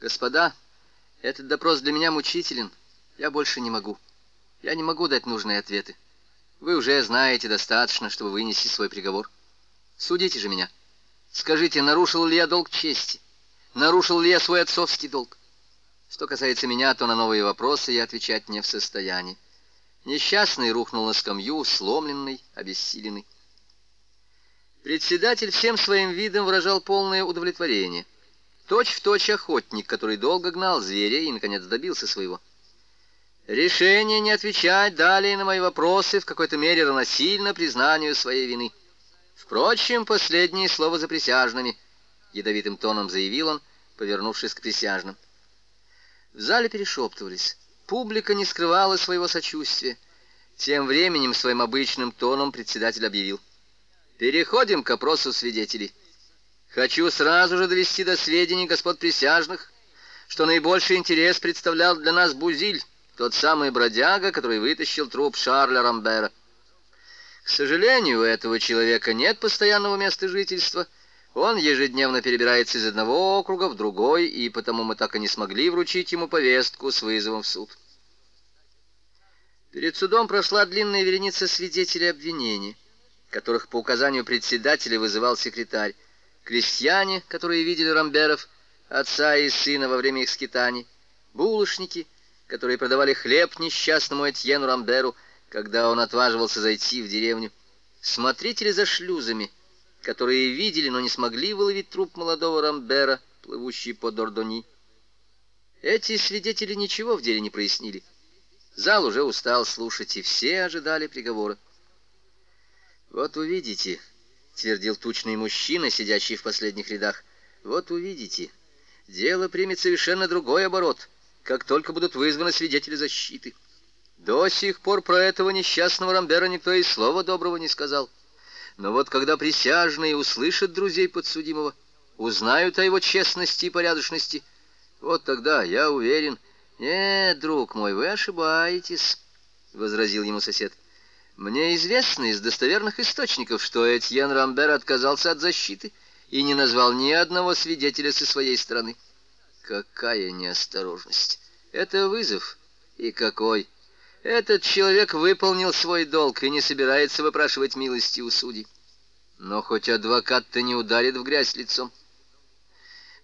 «Господа, этот допрос для меня мучителен. Я больше не могу. Я не могу дать нужные ответы. Вы уже знаете достаточно, чтобы вынести свой приговор. Судите же меня. Скажите, нарушил ли я долг чести? Нарушил ли я свой отцовский долг? Что касается меня, то на новые вопросы я отвечать не в состоянии». Несчастный рухнул на скамью, сломленный, обессиленный. Председатель всем своим видом выражал полное удовлетворение – Точь-в-точь охотник, который долго гнал зверя и, наконец, добился своего. Решение не отвечать далее на мои вопросы в какой-то мере равносильно признанию своей вины. Впрочем, последнее слово за присяжными, — ядовитым тоном заявил он, повернувшись к присяжным. В зале перешептывались. Публика не скрывала своего сочувствия. Тем временем своим обычным тоном председатель объявил. «Переходим к опросу свидетелей». Хочу сразу же довести до сведений господ присяжных, что наибольший интерес представлял для нас Бузиль, тот самый бродяга, который вытащил труп Шарля Рамбера. К сожалению, у этого человека нет постоянного места жительства. Он ежедневно перебирается из одного округа в другой, и потому мы так и не смогли вручить ему повестку с вызовом в суд. Перед судом прошла длинная вереница свидетелей обвинения, которых по указанию председателя вызывал секретарь крестьяне, которые видели Рамберов, отца и сына во время их скитаний, булочники, которые продавали хлеб несчастному Этьену Рамберу, когда он отваживался зайти в деревню, смотрители за шлюзами, которые видели, но не смогли выловить труп молодого Рамбера, плывущий по Дордони. Эти свидетели ничего в деле не прояснили. Зал уже устал слушать, и все ожидали приговора. «Вот увидите», твердил тучный мужчина, сидящий в последних рядах. Вот увидите, дело примет совершенно другой оборот, как только будут вызваны свидетели защиты. До сих пор про этого несчастного Рамбера никто и слова доброго не сказал. Но вот когда присяжные услышат друзей подсудимого, узнают о его честности и порядочности, вот тогда, я уверен... «Нет, друг мой, вы ошибаетесь», — возразил ему сосед. Мне известно из достоверных источников, что Этьен Рамбер отказался от защиты и не назвал ни одного свидетеля со своей стороны. Какая неосторожность! Это вызов. И какой! Этот человек выполнил свой долг и не собирается выпрашивать милости у судей. Но хоть адвокат-то не ударит в грязь лицом.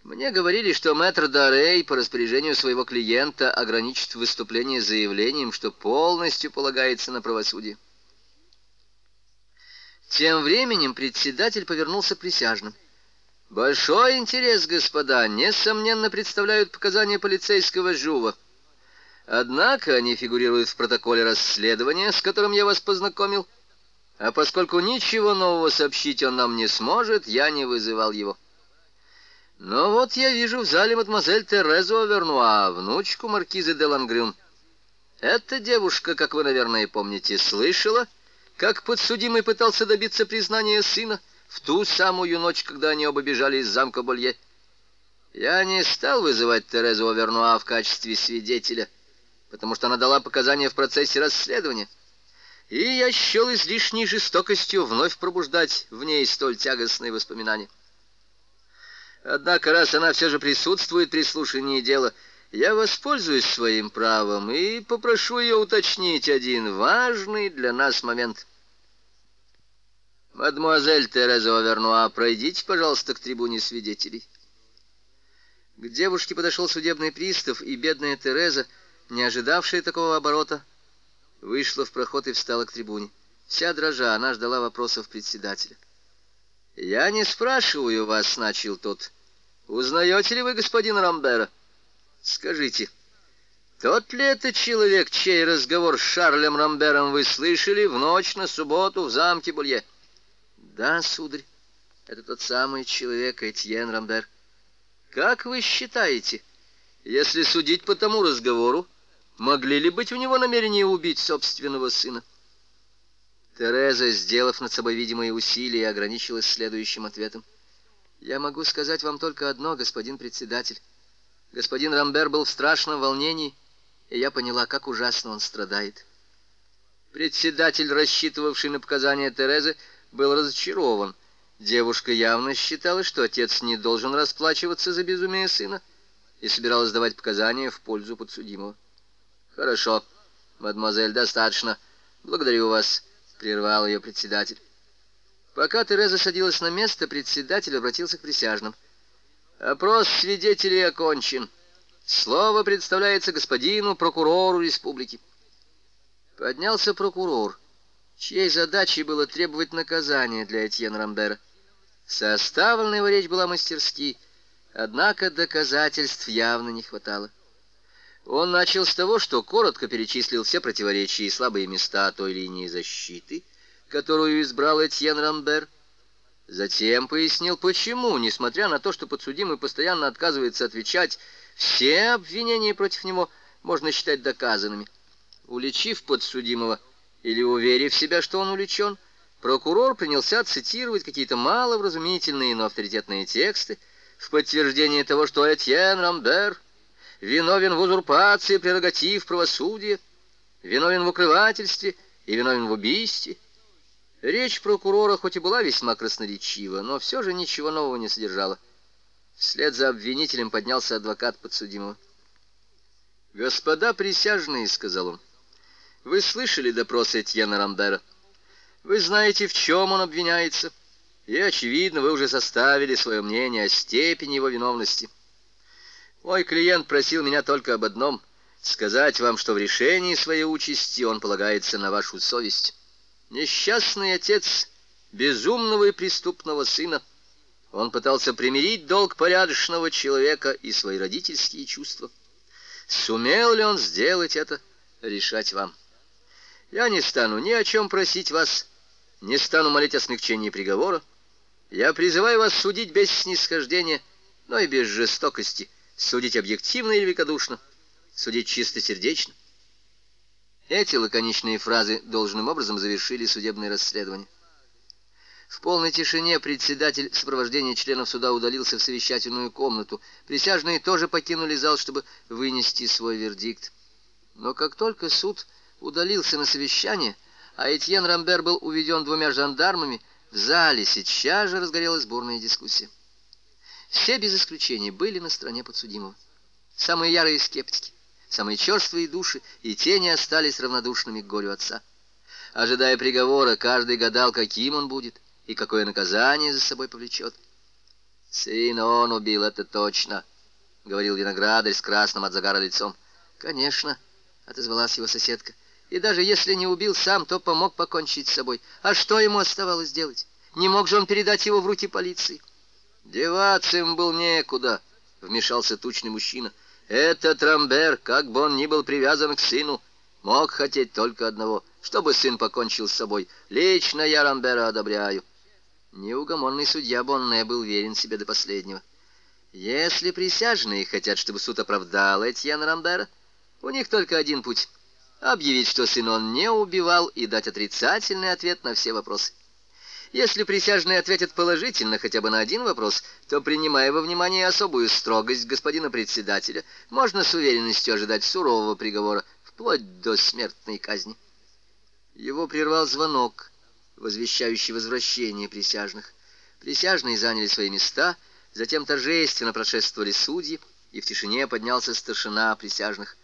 Мне говорили, что мэтр Дарей по распоряжению своего клиента ограничит выступление заявлением, что полностью полагается на правосудие. Тем временем председатель повернулся присяжным. «Большой интерес, господа, несомненно, представляют показания полицейского Жува. Однако они фигурируют в протоколе расследования, с которым я вас познакомил. А поскольку ничего нового сообщить он нам не сможет, я не вызывал его». «Но вот я вижу в зале мадемуазель Терезу Авернуа, а внучку маркизы де Лангрюн. Эта девушка, как вы, наверное, помните, слышала...» Как подсудимый пытался добиться признания сына в ту самую ночь, когда они оба бежали из замка Болье. Я не стал вызывать Терезу Овернуа в качестве свидетеля, потому что она дала показания в процессе расследования. И я счел излишней жестокостью вновь пробуждать в ней столь тягостные воспоминания. Однако, раз она все же присутствует при слушании дела, я воспользуюсь своим правом и попрошу ее уточнить один важный для нас момент. Мадемуазель Тереза Овернуа, пройдите, пожалуйста, к трибуне свидетелей. К девушке подошел судебный пристав, и бедная Тереза, не ожидавшая такого оборота, вышла в проход и встала к трибуне. Вся дрожа, она ждала вопросов председателя. «Я не спрашиваю вас», — начал тот. «Узнаете ли вы господина Рамбера?» Скажите, тот ли это человек, чей разговор с Шарлем Рамбером вы слышали в ночь на субботу в замке Булье? Да, сударь, это тот самый человек, Этьен Рамбер. Как вы считаете, если судить по тому разговору, могли ли быть у него намерения убить собственного сына? Тереза, сделав над собой видимые усилия, ограничилась следующим ответом. «Я могу сказать вам только одно, господин председатель. Господин Рамбер был в страшном волнении, и я поняла, как ужасно он страдает. Председатель, рассчитывавший на показания Терезы, был разочарован. Девушка явно считала, что отец не должен расплачиваться за безумие сына, и собиралась давать показания в пользу подсудимого. «Хорошо, мадемуазель, достаточно. Благодарю вас», — прервал ее председатель. Пока Тереза садилась на место, председатель обратился к присяжным — Опрос свидетелей окончен. Слово представляется господину прокурору республики. Поднялся прокурор, чьей задачей было требовать наказания для Этьена Рамбера. Составленная его речь была мастерски, однако доказательств явно не хватало. Он начал с того, что коротко перечислил все противоречия и слабые места той линии защиты, которую избрал Этьен Рамбер, Затем пояснил, почему, несмотря на то, что подсудимый постоянно отказывается отвечать, все обвинения против него можно считать доказанными. Уличив подсудимого или уверив себя, что он уличен, прокурор принялся цитировать какие-то маловразумительные, но авторитетные тексты в подтверждение того, что Этьен Рамбер виновен в узурпации прерогатив правосудия, виновен в укрывательстве и виновен в убийстве. Речь прокурора хоть и была весьма красноречива, но все же ничего нового не содержала. Вслед за обвинителем поднялся адвокат подсудимого. «Господа присяжные», — сказал он, — «вы слышали допрос Этьена Рандера? Вы знаете, в чем он обвиняется, и, очевидно, вы уже составили свое мнение о степени его виновности. Мой клиент просил меня только об одном — сказать вам, что в решении своей участи он полагается на вашу совесть». Несчастный отец безумного и преступного сына. Он пытался примирить долг порядочного человека и свои родительские чувства. Сумел ли он сделать это, решать вам. Я не стану ни о чем просить вас, не стану молить о смягчении приговора. Я призываю вас судить без снисхождения, но и без жестокости, судить объективно или великодушно, судить чисто сердечно. Эти лаконичные фразы должным образом завершили судебное расследование. В полной тишине председатель в сопровождении членов суда удалился в совещательную комнату. Присяжные тоже покинули зал, чтобы вынести свой вердикт. Но как только суд удалился на совещание, а Этьен Рамбер был уведен двумя жандармами, в зале сейчас же разгорелась бурная дискуссия. Все без исключения были на стороне подсудимого. Самые ярые скептики самые черствые души, и те не остались равнодушными к горю отца. Ожидая приговора, каждый гадал, каким он будет и какое наказание за собой повлечет. Сын, он убил, это точно», — говорил виноградарь с красным от загара лицом. «Конечно», — отозвалась его соседка. «И даже если не убил сам, то помог покончить с собой. А что ему оставалось делать? Не мог же он передать его в руки полиции?» «Деваться им был некуда», — вмешался тучный мужчина. Этот Рамбер, как бы он ни был привязан к сыну, мог хотеть только одного, чтобы сын покончил с собой. Лично я Рамбера одобряю. Неугомонный судья Бонне был верен себе до последнего. Если присяжные хотят, чтобы суд оправдал Этьена Рамбера, у них только один путь — объявить, что сын он не убивал, и дать отрицательный ответ на все вопросы. Если присяжные ответят положительно хотя бы на один вопрос, то, принимая во внимание особую строгость господина председателя, можно с уверенностью ожидать сурового приговора, вплоть до смертной казни. Его прервал звонок, возвещающий возвращение присяжных. Присяжные заняли свои места, затем торжественно прошествовали судьи, и в тишине поднялся старшина присяжных.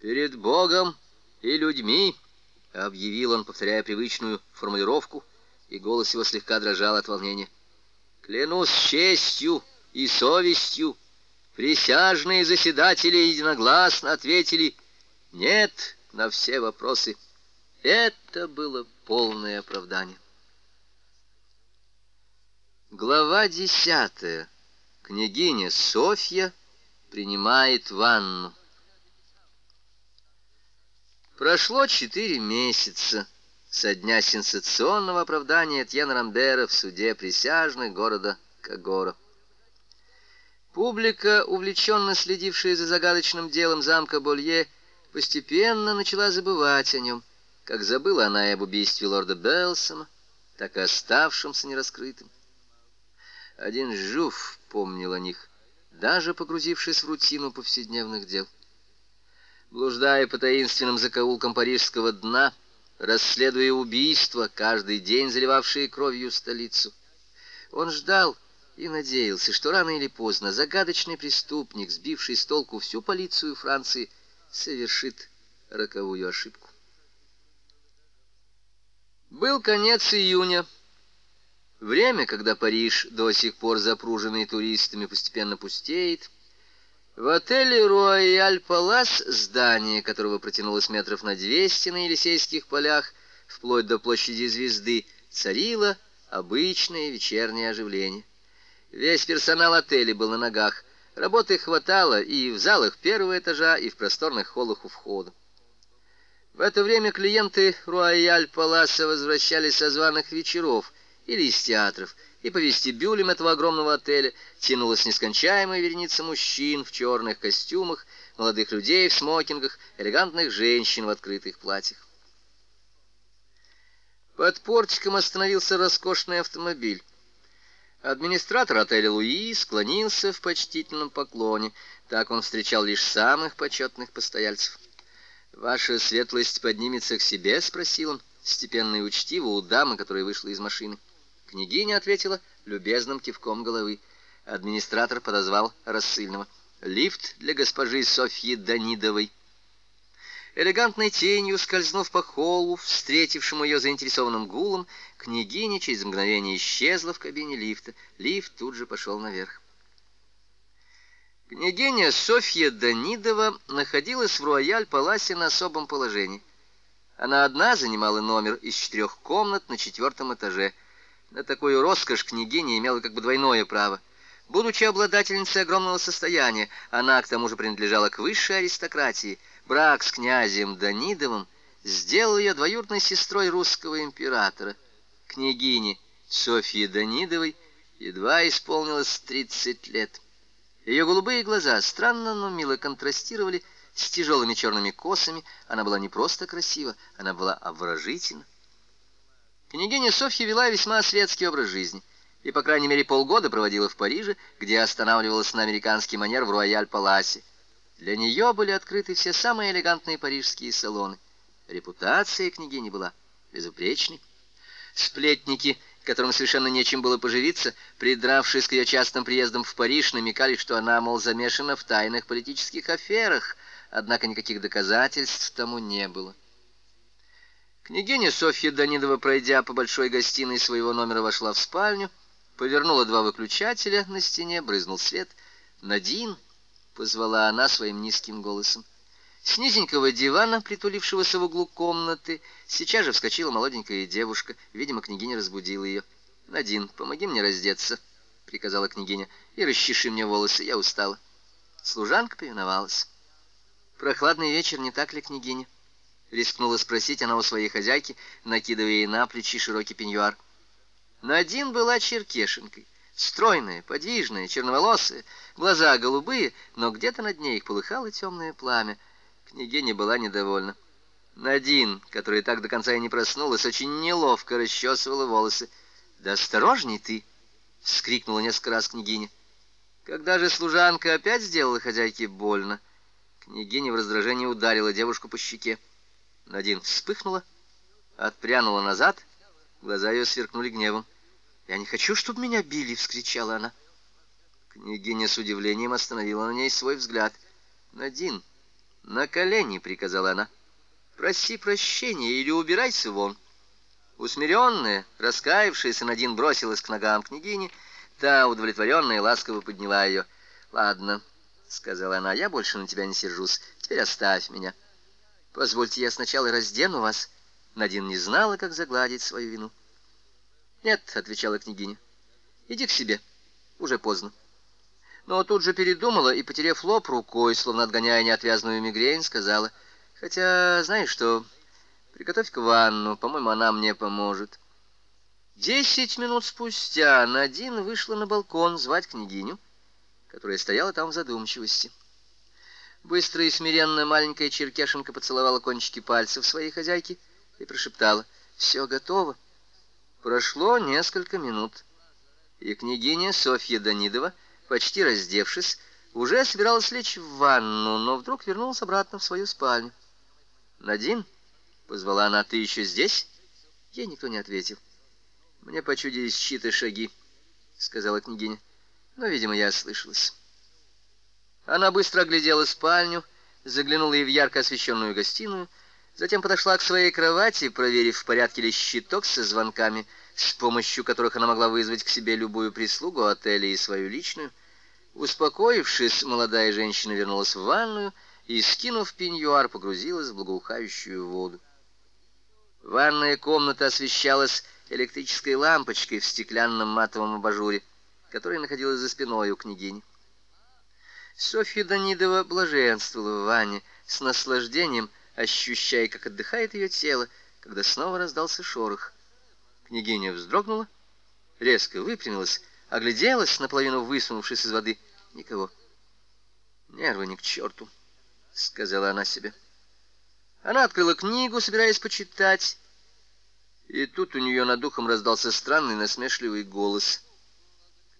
«Перед Богом и людьми!» — объявил он, повторяя привычную формулировку — и голос его слегка дрожал от волнения. «Клянусь честью и совестью, присяжные заседатели единогласно ответили «нет» на все вопросы. Это было полное оправдание. Глава десятая. Княгиня Софья принимает ванну. Прошло четыре месяца со дня сенсационного оправдания Этьена Рамбера в суде присяжных города Кагора. Публика, увлеченно следившая за загадочным делом замка Болье, постепенно начала забывать о нем, как забыла она и об убийстве лорда Белсона, так и оставшимся нераскрытым. Один Жуф помнил о них, даже погрузившись в рутину повседневных дел. Блуждая по таинственным закоулкам парижского дна, расследуя убийства, каждый день заливавшие кровью столицу. Он ждал и надеялся, что рано или поздно загадочный преступник, сбивший с толку всю полицию Франции, совершит роковую ошибку. Был конец июня. Время, когда Париж, до сих пор запруженный туристами, постепенно пустеет, в отеле «Рояль Палас» здание, которого протянулось метров на 200 на Елисейских полях, вплоть до площади звезды, царило обычное вечернее оживление. Весь персонал отеля был на ногах. Работы хватало и в залах первого этажа, и в просторных холлах у входа. В это время клиенты Руаяль Паласа возвращались со званых вечеров или из театров – и по вестибюлям этого огромного отеля тянулась нескончаемая вереница мужчин в черных костюмах, молодых людей в смокингах, элегантных женщин в открытых платьях. Под портиком остановился роскошный автомобиль. Администратор отеля Луи склонился в почтительном поклоне. Так он встречал лишь самых почетных постояльцев. «Ваша светлость поднимется к себе?» — спросил он, степенно и учтиво у дамы, которая вышла из машины. Княгиня ответила любезным кивком головы. Администратор подозвал рассыльного. «Лифт для госпожи Софьи Данидовой». Элегантной тенью, скользнув по холлу, встретившему ее заинтересованным гулом, княгиня через мгновение исчезла в кабине лифта. Лифт тут же пошел наверх. Княгиня Софья Данидова находилась в рояль-паласе на особом положении. Она одна занимала номер из четырех комнат на четвертом этаже – на такую роскошь княгиня имела как бы двойное право. Будучи обладательницей огромного состояния, она к тому же принадлежала к высшей аристократии. Брак с князем Данидовым сделал ее двоюродной сестрой русского императора. Княгине Софье Данидовой едва исполнилось 30 лет. Ее голубые глаза странно, но мило контрастировали с тяжелыми черными косами. Она была не просто красива, она была обворожительна. Княгиня Софья вела весьма светский образ жизни и, по крайней мере, полгода проводила в Париже, где останавливалась на американский манер в Рояль-Паласе. Для нее были открыты все самые элегантные парижские салоны. Репутация княгини была безупречной. Сплетники, которым совершенно нечем было поживиться, придравшись к ее частным приездам в Париж, намекали, что она, мол, замешана в тайных политических аферах, однако никаких доказательств тому не было. Княгиня Софья Данидова, пройдя по большой гостиной своего номера, вошла в спальню, повернула два выключателя на стене, брызнул свет. «Надин!» — позвала она своим низким голосом. С низенького дивана, притулившегося в углу комнаты, сейчас же вскочила молоденькая девушка. Видимо, княгиня разбудила ее. «Надин, помоги мне раздеться», — приказала княгиня, — «и расчеши мне волосы, я устала». Служанка повиновалась. «Прохладный вечер, не так ли, княгиня?» Рискнула спросить она у своей хозяйки, накидывая ей на плечи широкий пеньюар. Надин была черкешенкой. Стройная, подвижная, черноволосая, глаза голубые, но где-то над ней их полыхало темное пламя. Княгиня была недовольна. Надин, которая так до конца и не проснулась, очень неловко расчесывала волосы. «Да осторожней ты!» — вскрикнула несколько раз княгиня. Когда же служанка опять сделала хозяйке больно, княгиня в раздражении ударила девушку по щеке. Надин вспыхнула, отпрянула назад, глаза ее сверкнули гневом. «Я не хочу, чтобы меня били!» — вскричала она. Княгиня с удивлением остановила на ней свой взгляд. «Надин, на колени!» — приказала она. «Проси прощения или убирайся вон!» Усмиренная, раскаявшаяся, Надин бросилась к ногам княгини. Та, удовлетворенная, ласково подняла ее. «Ладно», — сказала она, — «я больше на тебя не сержусь. Теперь оставь меня». Позвольте, я сначала раздену вас. Надин не знала, как загладить свою вину. Нет, отвечала княгиня. Иди к себе. Уже поздно. Но тут же передумала и, потеряв лоб рукой, словно отгоняя неотвязную мигрень, сказала: "Хотя, знаешь что, приготовь к ванну, по-моему, она мне поможет". Десять минут спустя Надин вышла на балкон звать княгиню, которая стояла там в задумчивости. Быстро и смиренно маленькая черкешенка поцеловала кончики пальцев своей хозяйки и прошептала «Все готово». Прошло несколько минут, и княгиня Софья Данидова, почти раздевшись, уже собиралась лечь в ванну, но вдруг вернулась обратно в свою спальню. «Надин?» — позвала она. «Ты еще здесь?» Ей никто не ответил. «Мне почудились чьи-то шаги», — сказала княгиня. «Но, видимо, я ослышалась». Она быстро оглядела спальню, заглянула ей в ярко освещенную гостиную, затем подошла к своей кровати, проверив, в порядке ли щиток со звонками, с помощью которых она могла вызвать к себе любую прислугу отеля и свою личную. Успокоившись, молодая женщина вернулась в ванную и, скинув пеньюар, погрузилась в благоухающую воду. Ванная комната освещалась электрической лампочкой в стеклянном матовом абажуре, которая находилась за спиной у княгини. Софья Данидова блаженствовала в ванне, с наслаждением ощущая, как отдыхает ее тело, когда снова раздался шорох. Княгиня вздрогнула, резко выпрямилась, огляделась, наполовину высунувшись из воды. Никого. «Нервы ни к черту», — сказала она себе. Она открыла книгу, собираясь почитать. И тут у нее над духом раздался странный насмешливый голос —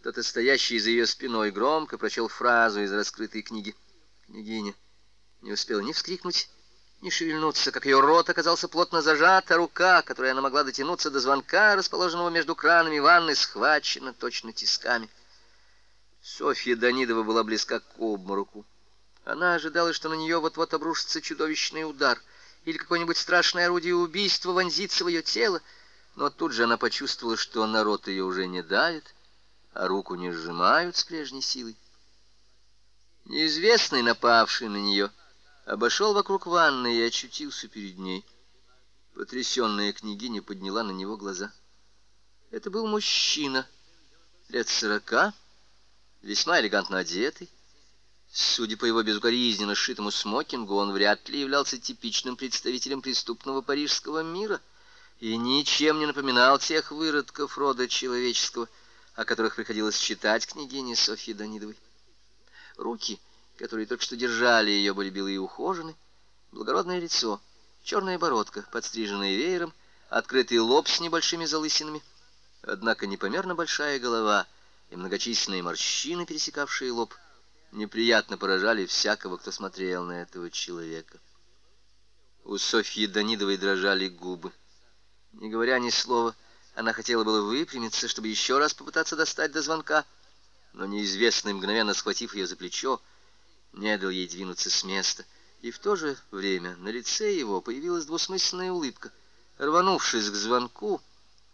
кто-то, стоящий за ее спиной, громко прочел фразу из раскрытой книги. Княгиня не успела ни вскрикнуть, ни шевельнуться, как ее рот оказался плотно зажат, а рука, которой она могла дотянуться до звонка, расположенного между кранами ванны, схвачена точно тисками. Софья Данидова была близка к обмороку. Она ожидала, что на нее вот-вот обрушится чудовищный удар или какое-нибудь страшное орудие убийства вонзится в ее тело, но тут же она почувствовала, что народ ее уже не давит, а руку не сжимают с прежней силой. Неизвестный, напавший на нее, обошел вокруг ванны и очутился перед ней. Потрясенная княгиня подняла на него глаза. Это был мужчина, лет сорока, весьма элегантно одетый. Судя по его безукоризненно сшитому смокингу, он вряд ли являлся типичным представителем преступного парижского мира и ничем не напоминал тех выродков рода человеческого, о которых приходилось читать княгине Софье Данидовой. Руки, которые только что держали ее, были белые и ухожены, благородное лицо, черная бородка, подстриженная веером, открытый лоб с небольшими залысинами, однако непомерно большая голова и многочисленные морщины, пересекавшие лоб, неприятно поражали всякого, кто смотрел на этого человека. У Софьи Данидовой дрожали губы. Не говоря ни слова, — она хотела было выпрямиться, чтобы еще раз попытаться достать до звонка, но неизвестный, мгновенно схватив ее за плечо, не дал ей двинуться с места. И в то же время на лице его появилась двусмысленная улыбка. Рванувшись к звонку,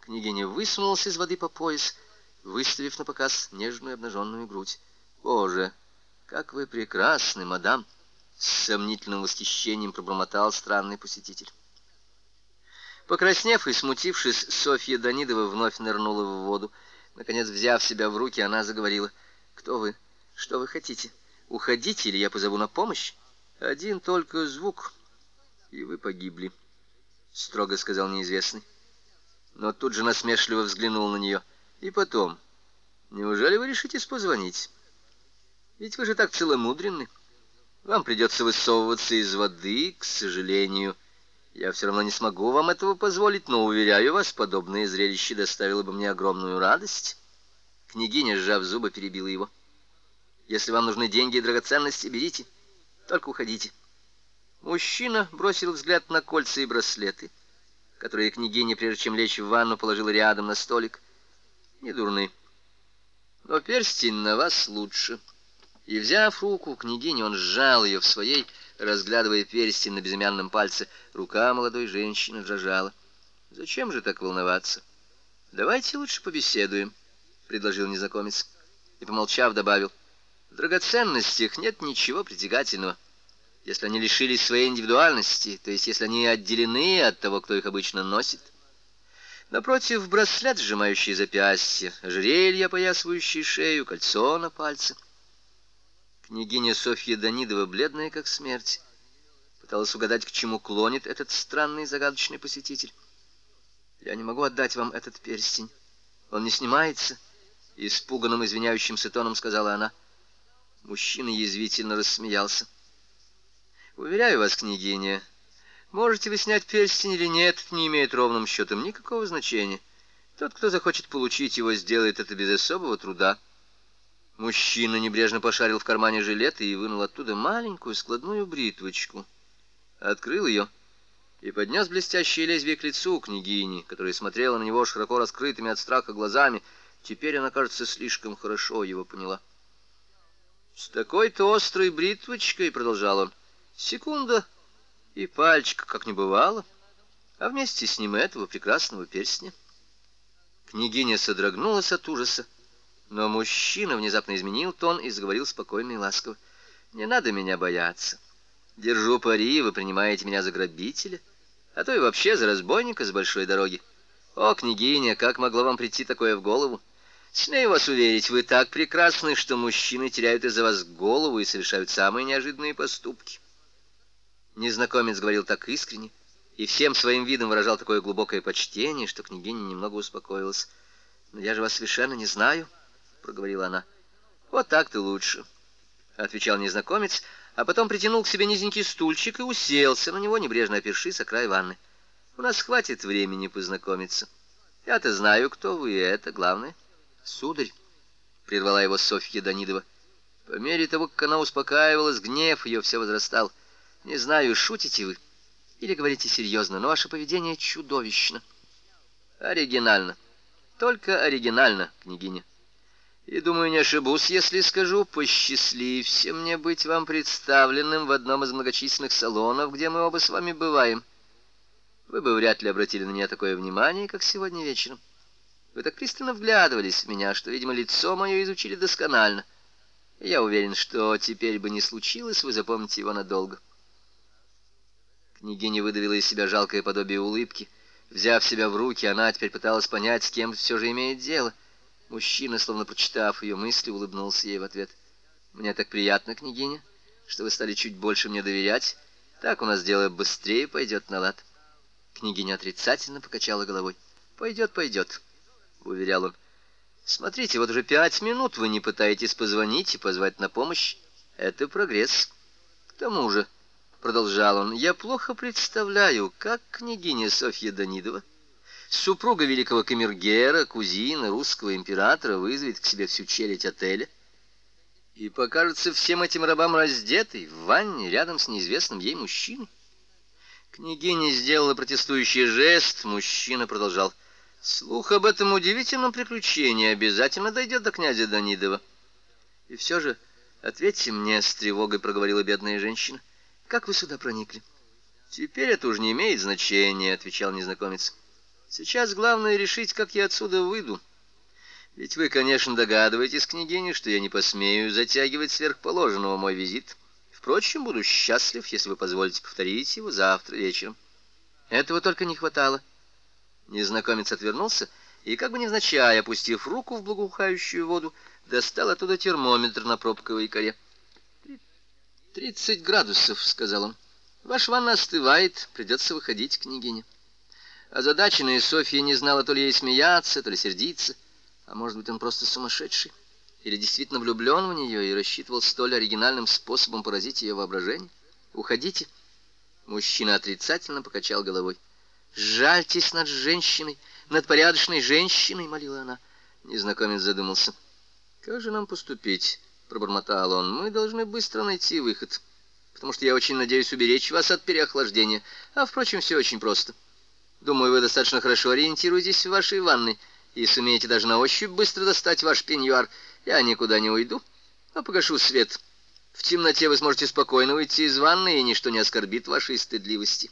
княгиня высунулась из воды по пояс, выставив на показ нежную обнаженную грудь. «Боже, как вы прекрасны, мадам!» С сомнительным восхищением пробормотал странный посетитель. Покраснев и смутившись, Софья Данидова вновь нырнула в воду. Наконец, взяв себя в руки, она заговорила. «Кто вы? Что вы хотите? Уходите, или я позову на помощь? Один только звук, и вы погибли», — строго сказал неизвестный. Но тут же насмешливо взглянул на нее. «И потом, неужели вы решитесь позвонить? Ведь вы же так целомудренны. Вам придется высовываться из воды, к сожалению». Я все равно не смогу вам этого позволить, но, уверяю вас, подобное зрелище доставило бы мне огромную радость. Княгиня, сжав зубы, перебила его. Если вам нужны деньги и драгоценности, берите, только уходите. Мужчина бросил взгляд на кольца и браслеты, которые княгиня, прежде чем лечь в ванну, положила рядом на столик. Не дурны. Но перстень на вас лучше. И, взяв руку княгини, он сжал ее в своей разглядывая перстень на безымянном пальце. Рука молодой женщины дрожала. «Зачем же так волноваться? Давайте лучше побеседуем», — предложил незнакомец. И, помолчав, добавил, «В драгоценностях нет ничего притягательного. Если они лишились своей индивидуальности, то есть если они отделены от того, кто их обычно носит». Напротив браслет, сжимающий запястье, ожерелье, опоясывающее шею, кольцо на пальце. Княгиня Софья Данидова, бледная как смерть, пыталась угадать, к чему клонит этот странный загадочный посетитель. «Я не могу отдать вам этот перстень. Он не снимается?» Испуганным, извиняющимся тоном сказала она. Мужчина язвительно рассмеялся. «Уверяю вас, княгиня, можете вы снять перстень или нет, не имеет ровным счетом никакого значения. Тот, кто захочет получить его, сделает это без особого труда». Мужчина небрежно пошарил в кармане жилета и вынул оттуда маленькую складную бритвочку. Открыл ее и поднес блестящее лезвие к лицу княгини, которая смотрела на него широко раскрытыми от страха глазами. Теперь она, кажется, слишком хорошо его поняла. «С такой-то острой бритвочкой», — продолжал он, — «секунда, и пальчик, как не бывало, а вместе с ним этого прекрасного перстня». Княгиня содрогнулась от ужаса но мужчина внезапно изменил тон и заговорил спокойно и ласково. «Не надо меня бояться. Держу пари, вы принимаете меня за грабителя, а то и вообще за разбойника с большой дороги. О, княгиня, как могло вам прийти такое в голову? Смею вас уверить, вы так прекрасны, что мужчины теряют из-за вас голову и совершают самые неожиданные поступки». Незнакомец говорил так искренне и всем своим видом выражал такое глубокое почтение, что княгиня немного успокоилась. «Но я же вас совершенно не знаю» проговорила она. Вот так ты лучше, отвечал незнакомец, а потом притянул к себе низенький стульчик и уселся на него, небрежно опершись о край ванны. У нас хватит времени познакомиться. Я-то знаю, кто вы, это главное. Сударь, прервала его Софья Данидова. По мере того, как она успокаивалась, гнев ее все возрастал. Не знаю, шутите вы или говорите серьезно, но ваше поведение чудовищно. Оригинально. Только оригинально, княгиня. И, думаю, не ошибусь, если скажу, посчастливься мне быть вам представленным в одном из многочисленных салонов, где мы оба с вами бываем. Вы бы вряд ли обратили на меня такое внимание, как сегодня вечером. Вы так пристально вглядывались в меня, что, видимо, лицо мое изучили досконально. Я уверен, что теперь бы не случилось, вы запомните его надолго. Княгиня выдавила из себя жалкое подобие улыбки. Взяв себя в руки, она теперь пыталась понять, с кем все же имеет дело — Мужчина, словно прочитав ее мысли, улыбнулся ей в ответ. «Мне так приятно, княгиня, что вы стали чуть больше мне доверять. Так у нас дело быстрее пойдет на лад». Княгиня отрицательно покачала головой. «Пойдет, пойдет», — уверял он. «Смотрите, вот уже пять минут вы не пытаетесь позвонить и позвать на помощь. Это прогресс. К тому же», — продолжал он, — «я плохо представляю, как княгиня Софья Данидова...» Супруга великого камергера, кузина русского императора вызовет к себе всю челядь отеля и покажется всем этим рабам раздетой в ванне рядом с неизвестным ей мужчиной. Княгиня сделала протестующий жест, мужчина продолжал. Слух об этом удивительном приключении обязательно дойдет до князя Данидова. И все же, ответьте мне, с тревогой проговорила бедная женщина, как вы сюда проникли? Теперь это уже не имеет значения, отвечал незнакомец. Сейчас главное решить, как я отсюда выйду. Ведь вы, конечно, догадываетесь, княгиня, что я не посмею затягивать сверхположенного мой визит. Впрочем, буду счастлив, если вы позволите повторить его завтра вечером. Этого только не хватало. Незнакомец отвернулся и, как бы невзначай, опустив руку в благоухающую воду, достал оттуда термометр на пробковой коре. «Тридцать градусов», — сказал он. «Ваша ванна остывает, придется выходить, княгиня». Озадаченная Софья не знала то ли ей смеяться, то ли сердиться. А может быть, он просто сумасшедший? Или действительно влюблен в нее и рассчитывал столь оригинальным способом поразить ее воображение? Уходите. Мужчина отрицательно покачал головой. «Жальтесь над женщиной, над порядочной женщиной!» — молила она. Незнакомец задумался. «Как же нам поступить?» — пробормотал он. «Мы должны быстро найти выход, потому что я очень надеюсь уберечь вас от переохлаждения. А, впрочем, все очень просто. Думаю, вы достаточно хорошо ориентируетесь в вашей ванной и сумеете даже на ощупь быстро достать ваш пеньюар. Я никуда не уйду, а покажу свет. В темноте вы сможете спокойно выйти из ванны, и ничто не оскорбит вашей стыдливости».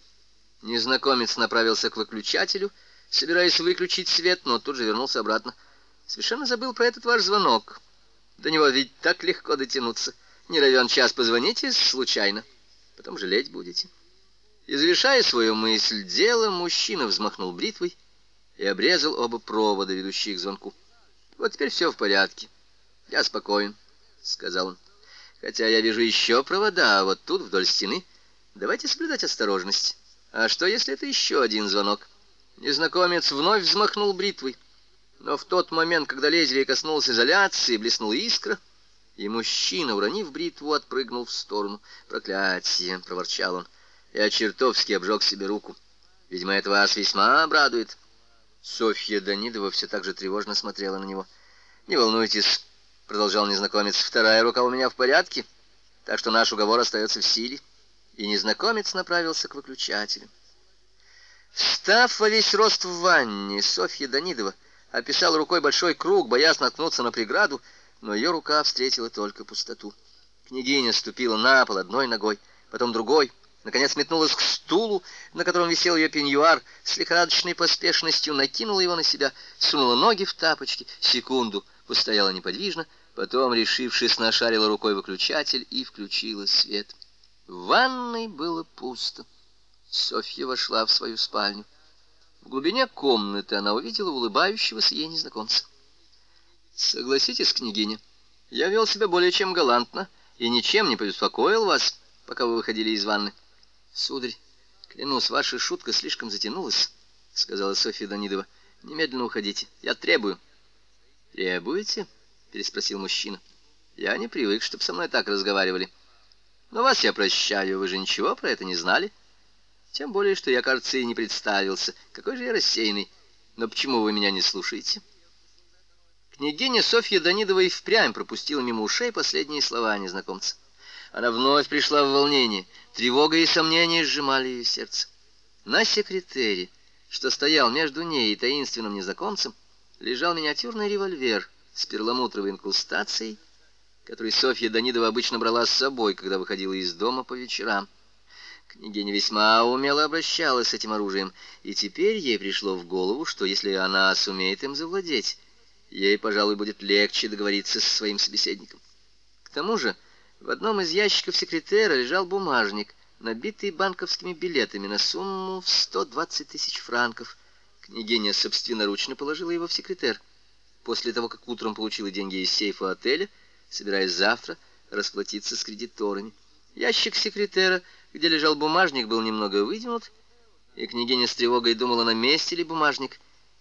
Незнакомец направился к выключателю, собираясь выключить свет, но тут же вернулся обратно. «Совершенно забыл про этот ваш звонок. До него ведь так легко дотянуться. Не равен час позвоните случайно, потом жалеть будете». И, завершая свою мысль делом, мужчина взмахнул бритвой и обрезал оба провода, ведущие к звонку. «Вот теперь все в порядке. Я спокоен», — сказал он. «Хотя я вижу еще провода, а вот тут, вдоль стены. Давайте соблюдать осторожность. А что, если это еще один звонок?» Незнакомец вновь взмахнул бритвой. Но в тот момент, когда лезвие коснулось изоляции, блеснула искра, и мужчина, уронив бритву, отпрыгнул в сторону. «Проклятие!» — проворчал он. Я чертовски обжег себе руку. Видимо, это вас весьма обрадует. Софья Данидова все так же тревожно смотрела на него. «Не волнуйтесь», — продолжал незнакомец, — «вторая рука у меня в порядке, так что наш уговор остается в силе». И незнакомец направился к выключателю. Встав во весь рост в ванне, Софья Данидова описала рукой большой круг, боясь наткнуться на преграду, но ее рука встретила только пустоту. Княгиня ступила на пол одной ногой, потом другой — Наконец метнулась к стулу, на котором висел ее пеньюар, с лихорадочной поспешностью накинула его на себя, сунула ноги в тапочки, секунду постояла неподвижно, потом, решившись, нашарила рукой выключатель и включила свет. В ванной было пусто. Софья вошла в свою спальню. В глубине комнаты она увидела улыбающегося ей незнакомца. «Согласитесь, княгиня, я вел себя более чем галантно и ничем не побеспокоил вас, пока вы выходили из ванны сударь, клянусь, ваша шутка слишком затянулась, — сказала Софья Данидова. — Немедленно уходите. Я требую. — Требуете? — переспросил мужчина. — Я не привык, чтобы со мной так разговаривали. — Но вас я прощаю, вы же ничего про это не знали. Тем более, что я, кажется, и не представился. Какой же я рассеянный. Но почему вы меня не слушаете? Княгиня Софья Данидова и впрямь пропустила мимо ушей последние слова незнакомца. Она вновь пришла в волнение. Тревога и сомнения сжимали ее сердце. На секретере, что стоял между ней и таинственным незаконцем, лежал миниатюрный револьвер с перламутровой инкрустацией, который Софья Данидова обычно брала с собой, когда выходила из дома по вечерам. Княгиня весьма умело обращалась с этим оружием, и теперь ей пришло в голову, что если она сумеет им завладеть, ей, пожалуй, будет легче договориться со своим собеседником. К тому же в одном из ящиков секретера лежал бумажник, набитый банковскими билетами на сумму в 120 тысяч франков. Княгиня собственноручно положила его в секретер. После того, как утром получила деньги из сейфа отеля, собираясь завтра расплатиться с кредиторами. Ящик секретера, где лежал бумажник, был немного выдвинут, и княгиня с тревогой думала, на месте ли бумажник,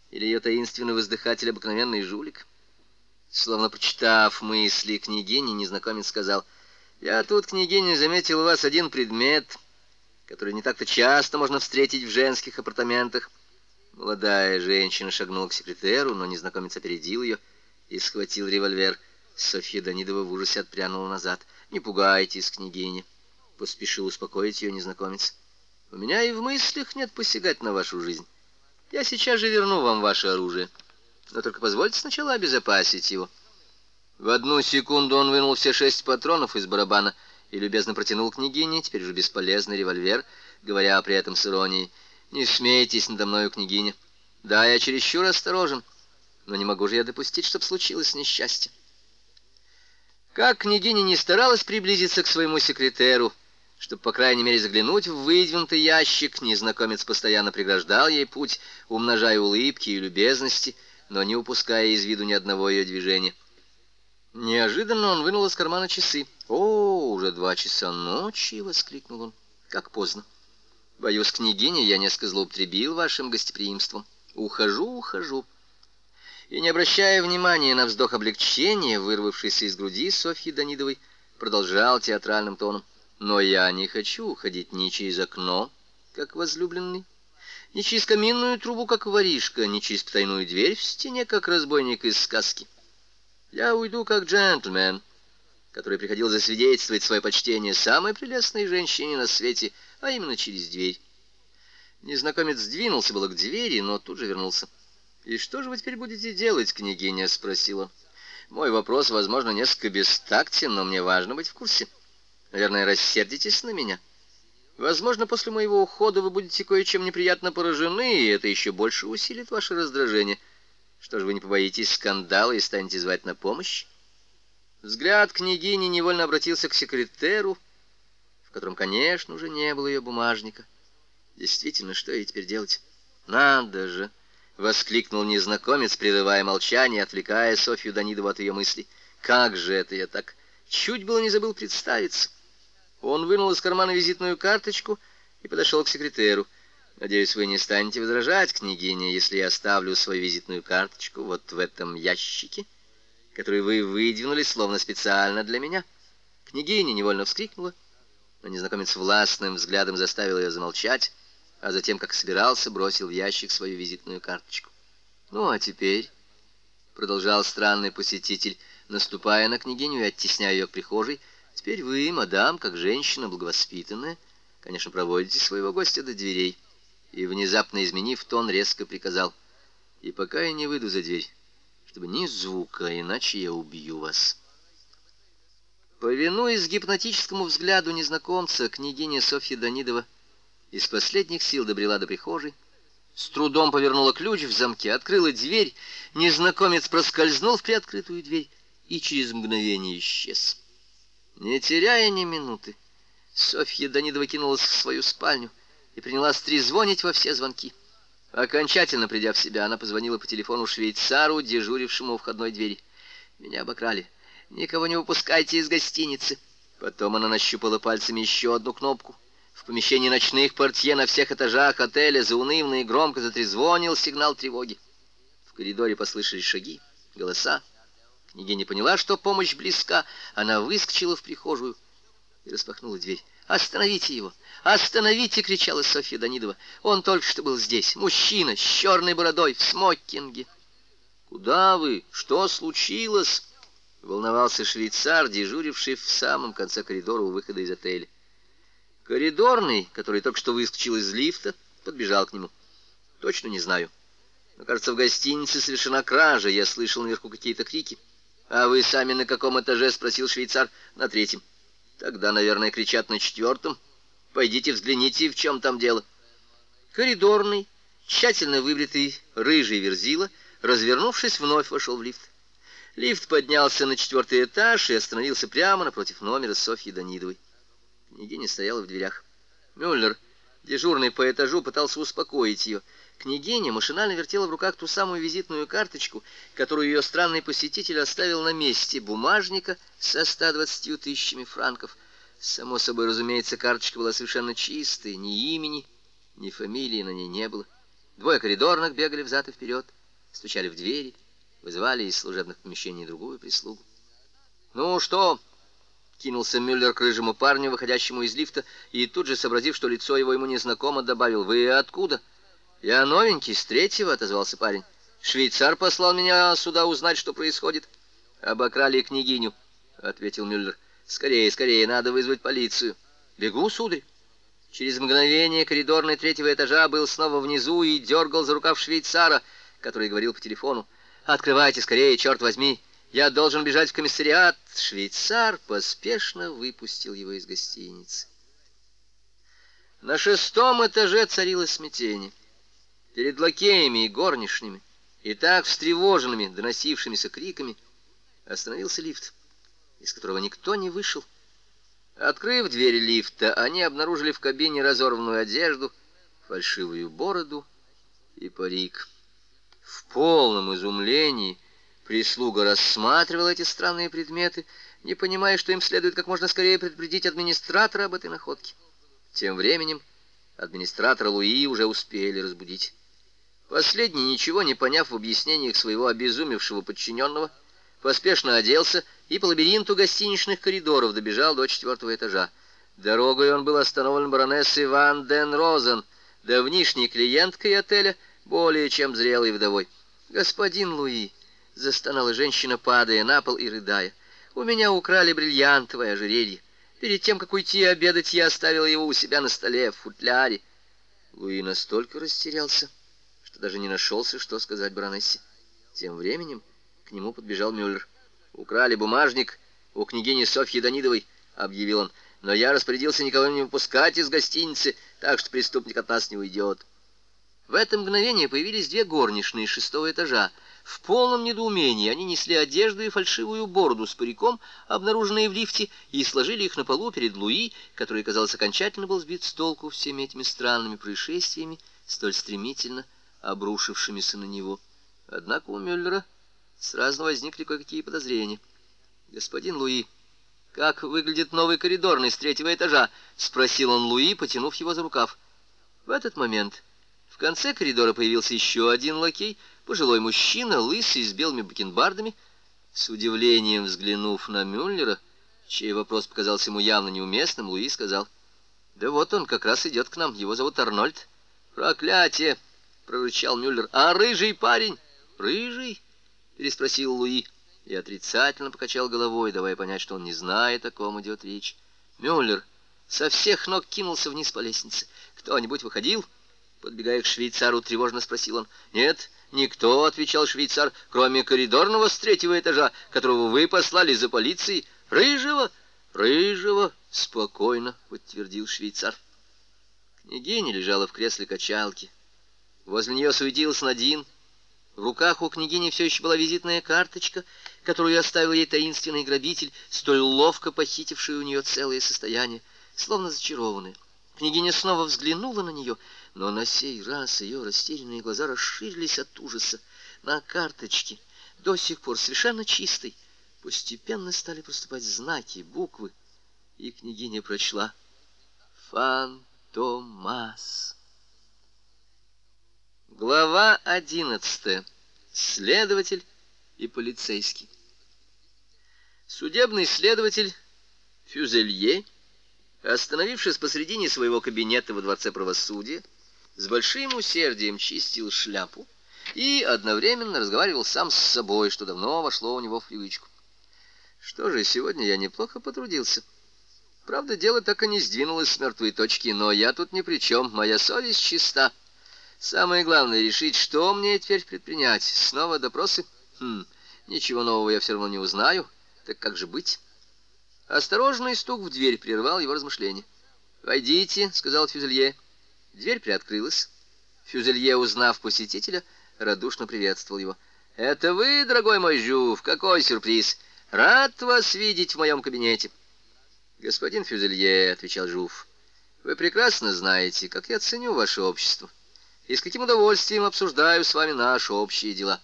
или ее таинственный воздыхатель обыкновенный жулик. Словно прочитав мысли княгини, незнакомец сказал — я тут, княгиня, заметил у вас один предмет, который не так-то часто можно встретить в женских апартаментах. Молодая женщина шагнула к секретеру, но незнакомец опередил ее и схватил револьвер. Софья Данидова в ужасе отпрянула назад. «Не пугайтесь, княгиня!» — поспешил успокоить ее незнакомец. «У меня и в мыслях нет посягать на вашу жизнь. Я сейчас же верну вам ваше оружие. Но только позвольте сначала обезопасить его». В одну секунду он вынул все шесть патронов из барабана и любезно протянул княгине, теперь уже бесполезный револьвер, говоря при этом с иронией. «Не смейтесь надо мною, княгиня. Да, я чересчур осторожен, но не могу же я допустить, чтоб случилось несчастье». Как княгиня не старалась приблизиться к своему секретеру, чтобы, по крайней мере, заглянуть в выдвинутый ящик, незнакомец постоянно преграждал ей путь, умножая улыбки и любезности, но не упуская из виду ни одного ее движения. Неожиданно он вынул из кармана часы. «О, уже два часа ночи!» — воскликнул он. «Как поздно! Боюсь, княгиня, я несколько злоупотребил вашим гостеприимством. Ухожу, ухожу!» И, не обращая внимания на вздох облегчения, вырвавшийся из груди Софьи Данидовой, продолжал театральным тоном. «Но я не хочу уходить ни через окно, как возлюбленный, ни через каминную трубу, как воришка, ни через потайную дверь в стене, как разбойник из сказки». Я уйду как джентльмен, который приходил засвидетельствовать свое почтение самой прелестной женщине на свете, а именно через дверь. Незнакомец двинулся было к двери, но тут же вернулся. «И что же вы теперь будете делать, княгиня?» — спросила. «Мой вопрос, возможно, несколько бестактен, но мне важно быть в курсе. Наверное, рассердитесь на меня. Возможно, после моего ухода вы будете кое-чем неприятно поражены, и это еще больше усилит ваше раздражение». Что же вы не побоитесь скандала и станете звать на помощь? Взгляд княгини невольно обратился к секретеру, в котором, конечно уже не было ее бумажника. Действительно, что ей теперь делать? Надо же! Воскликнул незнакомец, прерывая молчание, отвлекая Софью Данидову от ее мыслей. Как же это я так? Чуть было не забыл представиться. Он вынул из кармана визитную карточку и подошел к секретеру. Надеюсь, вы не станете возражать, княгиня, если я оставлю свою визитную карточку вот в этом ящике, который вы выдвинули словно специально для меня. Княгиня невольно вскрикнула, но незнакомец властным взглядом заставил ее замолчать, а затем, как собирался, бросил в ящик свою визитную карточку. Ну, а теперь, продолжал странный посетитель, наступая на княгиню и оттесняя ее к прихожей, теперь вы, мадам, как женщина благовоспитанная, конечно, проводите своего гостя до дверей и, внезапно изменив тон, резко приказал. «И пока я не выйду за дверь, чтобы ни звука, иначе я убью вас». Повинуясь гипнотическому взгляду незнакомца, княгиня Софья Данидова из последних сил добрела до прихожей, с трудом повернула ключ в замке, открыла дверь, незнакомец проскользнул в приоткрытую дверь и через мгновение исчез. Не теряя ни минуты, Софья Данидова кинулась в свою спальню, и принялась трезвонить во все звонки. Окончательно придя в себя, она позвонила по телефону швейцару, дежурившему у входной двери. «Меня обокрали. Никого не выпускайте из гостиницы». Потом она нащупала пальцами еще одну кнопку. В помещении ночных портье на всех этажах отеля заунывно и громко затрезвонил сигнал тревоги. В коридоре послышались шаги, голоса. Княгиня поняла, что помощь близка. Она выскочила в прихожую и распахнула дверь. «Остановите его! «Остановите!» — кричала Софья Данидова. «Он только что был здесь. Мужчина с черной бородой в смокинге». «Куда вы? Что случилось?» — волновался швейцар, дежуривший в самом конце коридора у выхода из отеля. Коридорный, который только что выскочил из лифта, подбежал к нему. «Точно не знаю. Но, кажется, в гостинице совершена кража. Я слышал наверху какие-то крики». «А вы сами на каком этаже?» — спросил швейцар. «На третьем». «Тогда, наверное, кричат на четвертом». Пойдите взгляните, в чем там дело. Коридорный, тщательно выбритый рыжий верзила, развернувшись, вновь вошел в лифт. Лифт поднялся на четвертый этаж и остановился прямо напротив номера Софьи Данидовой. Княгиня стояла в дверях. Мюллер, дежурный по этажу, пытался успокоить ее. Княгиня машинально вертела в руках ту самую визитную карточку, которую ее странный посетитель оставил на месте бумажника со 120 тысячами франков. Само собой, разумеется, карточка была совершенно чистой, ни имени, ни фамилии на ней не было. Двое коридорных бегали взад и вперед, стучали в двери, вызывали из служебных помещений другую прислугу. «Ну что?» — кинулся Мюллер к рыжему парню, выходящему из лифта, и тут же, сообразив, что лицо его ему незнакомо, добавил, «Вы откуда?» «Я новенький, с третьего», — отозвался парень. «Швейцар послал меня сюда узнать, что происходит». «Обокрали княгиню», — ответил Мюллер. «Скорее, скорее, надо вызвать полицию!» «Бегу, сударь!» Через мгновение коридорный третьего этажа был снова внизу и дергал за рукав швейцара, который говорил по телефону. «Открывайте скорее, черт возьми! Я должен бежать в комиссариат!» Швейцар поспешно выпустил его из гостиницы. На шестом этаже царило смятение. Перед лакеями и горничными, и так встревоженными, доносившимися криками, остановился лифт из которого никто не вышел. Открыв дверь лифта, они обнаружили в кабине разорванную одежду, фальшивую бороду и парик. В полном изумлении прислуга рассматривала эти странные предметы, не понимая, что им следует как можно скорее предупредить администратора об этой находке. Тем временем администратора Луи уже успели разбудить. Последний, ничего не поняв в объяснениях своего обезумевшего подчиненного, Поспешно оделся и по лабиринту гостиничных коридоров добежал до четвертого этажа. Дорогой он был остановлен баронессой Ван Ден Розен, давнишней клиенткой отеля, более чем зрелой вдовой. «Господин Луи!» — застонала женщина, падая на пол и рыдая. «У меня украли бриллиантовое ожерелье. Перед тем, как уйти обедать, я оставила его у себя на столе в футляре». Луи настолько растерялся, что даже не нашелся, что сказать баронессе. Тем временем Нему подбежал Мюллер. «Украли бумажник у княгини Софьи Данидовой», — объявил он. «Но я распорядился никого не выпускать из гостиницы, так что преступник от нас не уйдет». В это мгновение появились две горничные шестого этажа. В полном недоумении они несли одежду и фальшивую бороду с париком, обнаруженные в лифте, и сложили их на полу перед Луи, который, казалось, окончательно был сбит с толку всеми этими странными происшествиями, столь стремительно обрушившимися на него. Однако у Мюллера сразу возникли кое-какие подозрения. «Господин Луи, как выглядит новый коридорный с третьего этажа?» — спросил он Луи, потянув его за рукав. В этот момент в конце коридора появился еще один лакей, пожилой мужчина, лысый, с белыми бакенбардами. С удивлением взглянув на Мюллера, чей вопрос показался ему явно неуместным, Луи сказал, «Да вот он как раз идет к нам, его зовут Арнольд». «Проклятие!» — прорычал Мюллер. «А рыжий парень?» «Рыжий?» переспросил Луи и отрицательно покачал головой, давая понять, что он не знает, о ком идет речь. Мюллер со всех ног кинулся вниз по лестнице. «Кто-нибудь выходил?» Подбегая к швейцару, тревожно спросил он. «Нет, никто», — отвечал швейцар, — «кроме коридорного с третьего этажа, которого вы послали за полицией. Рыжего?» «Рыжего», — спокойно подтвердил швейцар. Княгиня лежала в кресле качалки. Возле нее суетился Надин, в руках у княгини все еще была визитная карточка, которую оставил ей таинственный грабитель, столь ловко похитивший у нее целое состояние, словно зачарованная. Княгиня снова взглянула на нее, но на сей раз ее растерянные глаза расширились от ужаса. На карточке, до сих пор совершенно чистой, постепенно стали проступать знаки, буквы, и княгиня прочла «Фантомас». Глава 11. Следователь и полицейский. Судебный следователь Фюзелье, остановившись посредине своего кабинета во дворце правосудия, с большим усердием чистил шляпу и одновременно разговаривал сам с собой, что давно вошло у него в привычку. Что же, сегодня я неплохо потрудился. Правда, дело так и не сдвинулось с мертвой точки, но я тут ни при чем, моя совесть чиста. Самое главное — решить, что мне теперь предпринять. Снова допросы? Хм, ничего нового я все равно не узнаю. Так как же быть? Осторожный стук в дверь прервал его размышления. «Войдите», — сказал Фюзелье. Дверь приоткрылась. Фюзелье, узнав посетителя, радушно приветствовал его. «Это вы, дорогой мой Жюв, какой сюрприз! Рад вас видеть в моем кабинете!» «Господин Фюзелье», — отвечал Жюв, — «вы прекрасно знаете, как я ценю ваше общество» и с каким удовольствием обсуждаю с вами наши общие дела.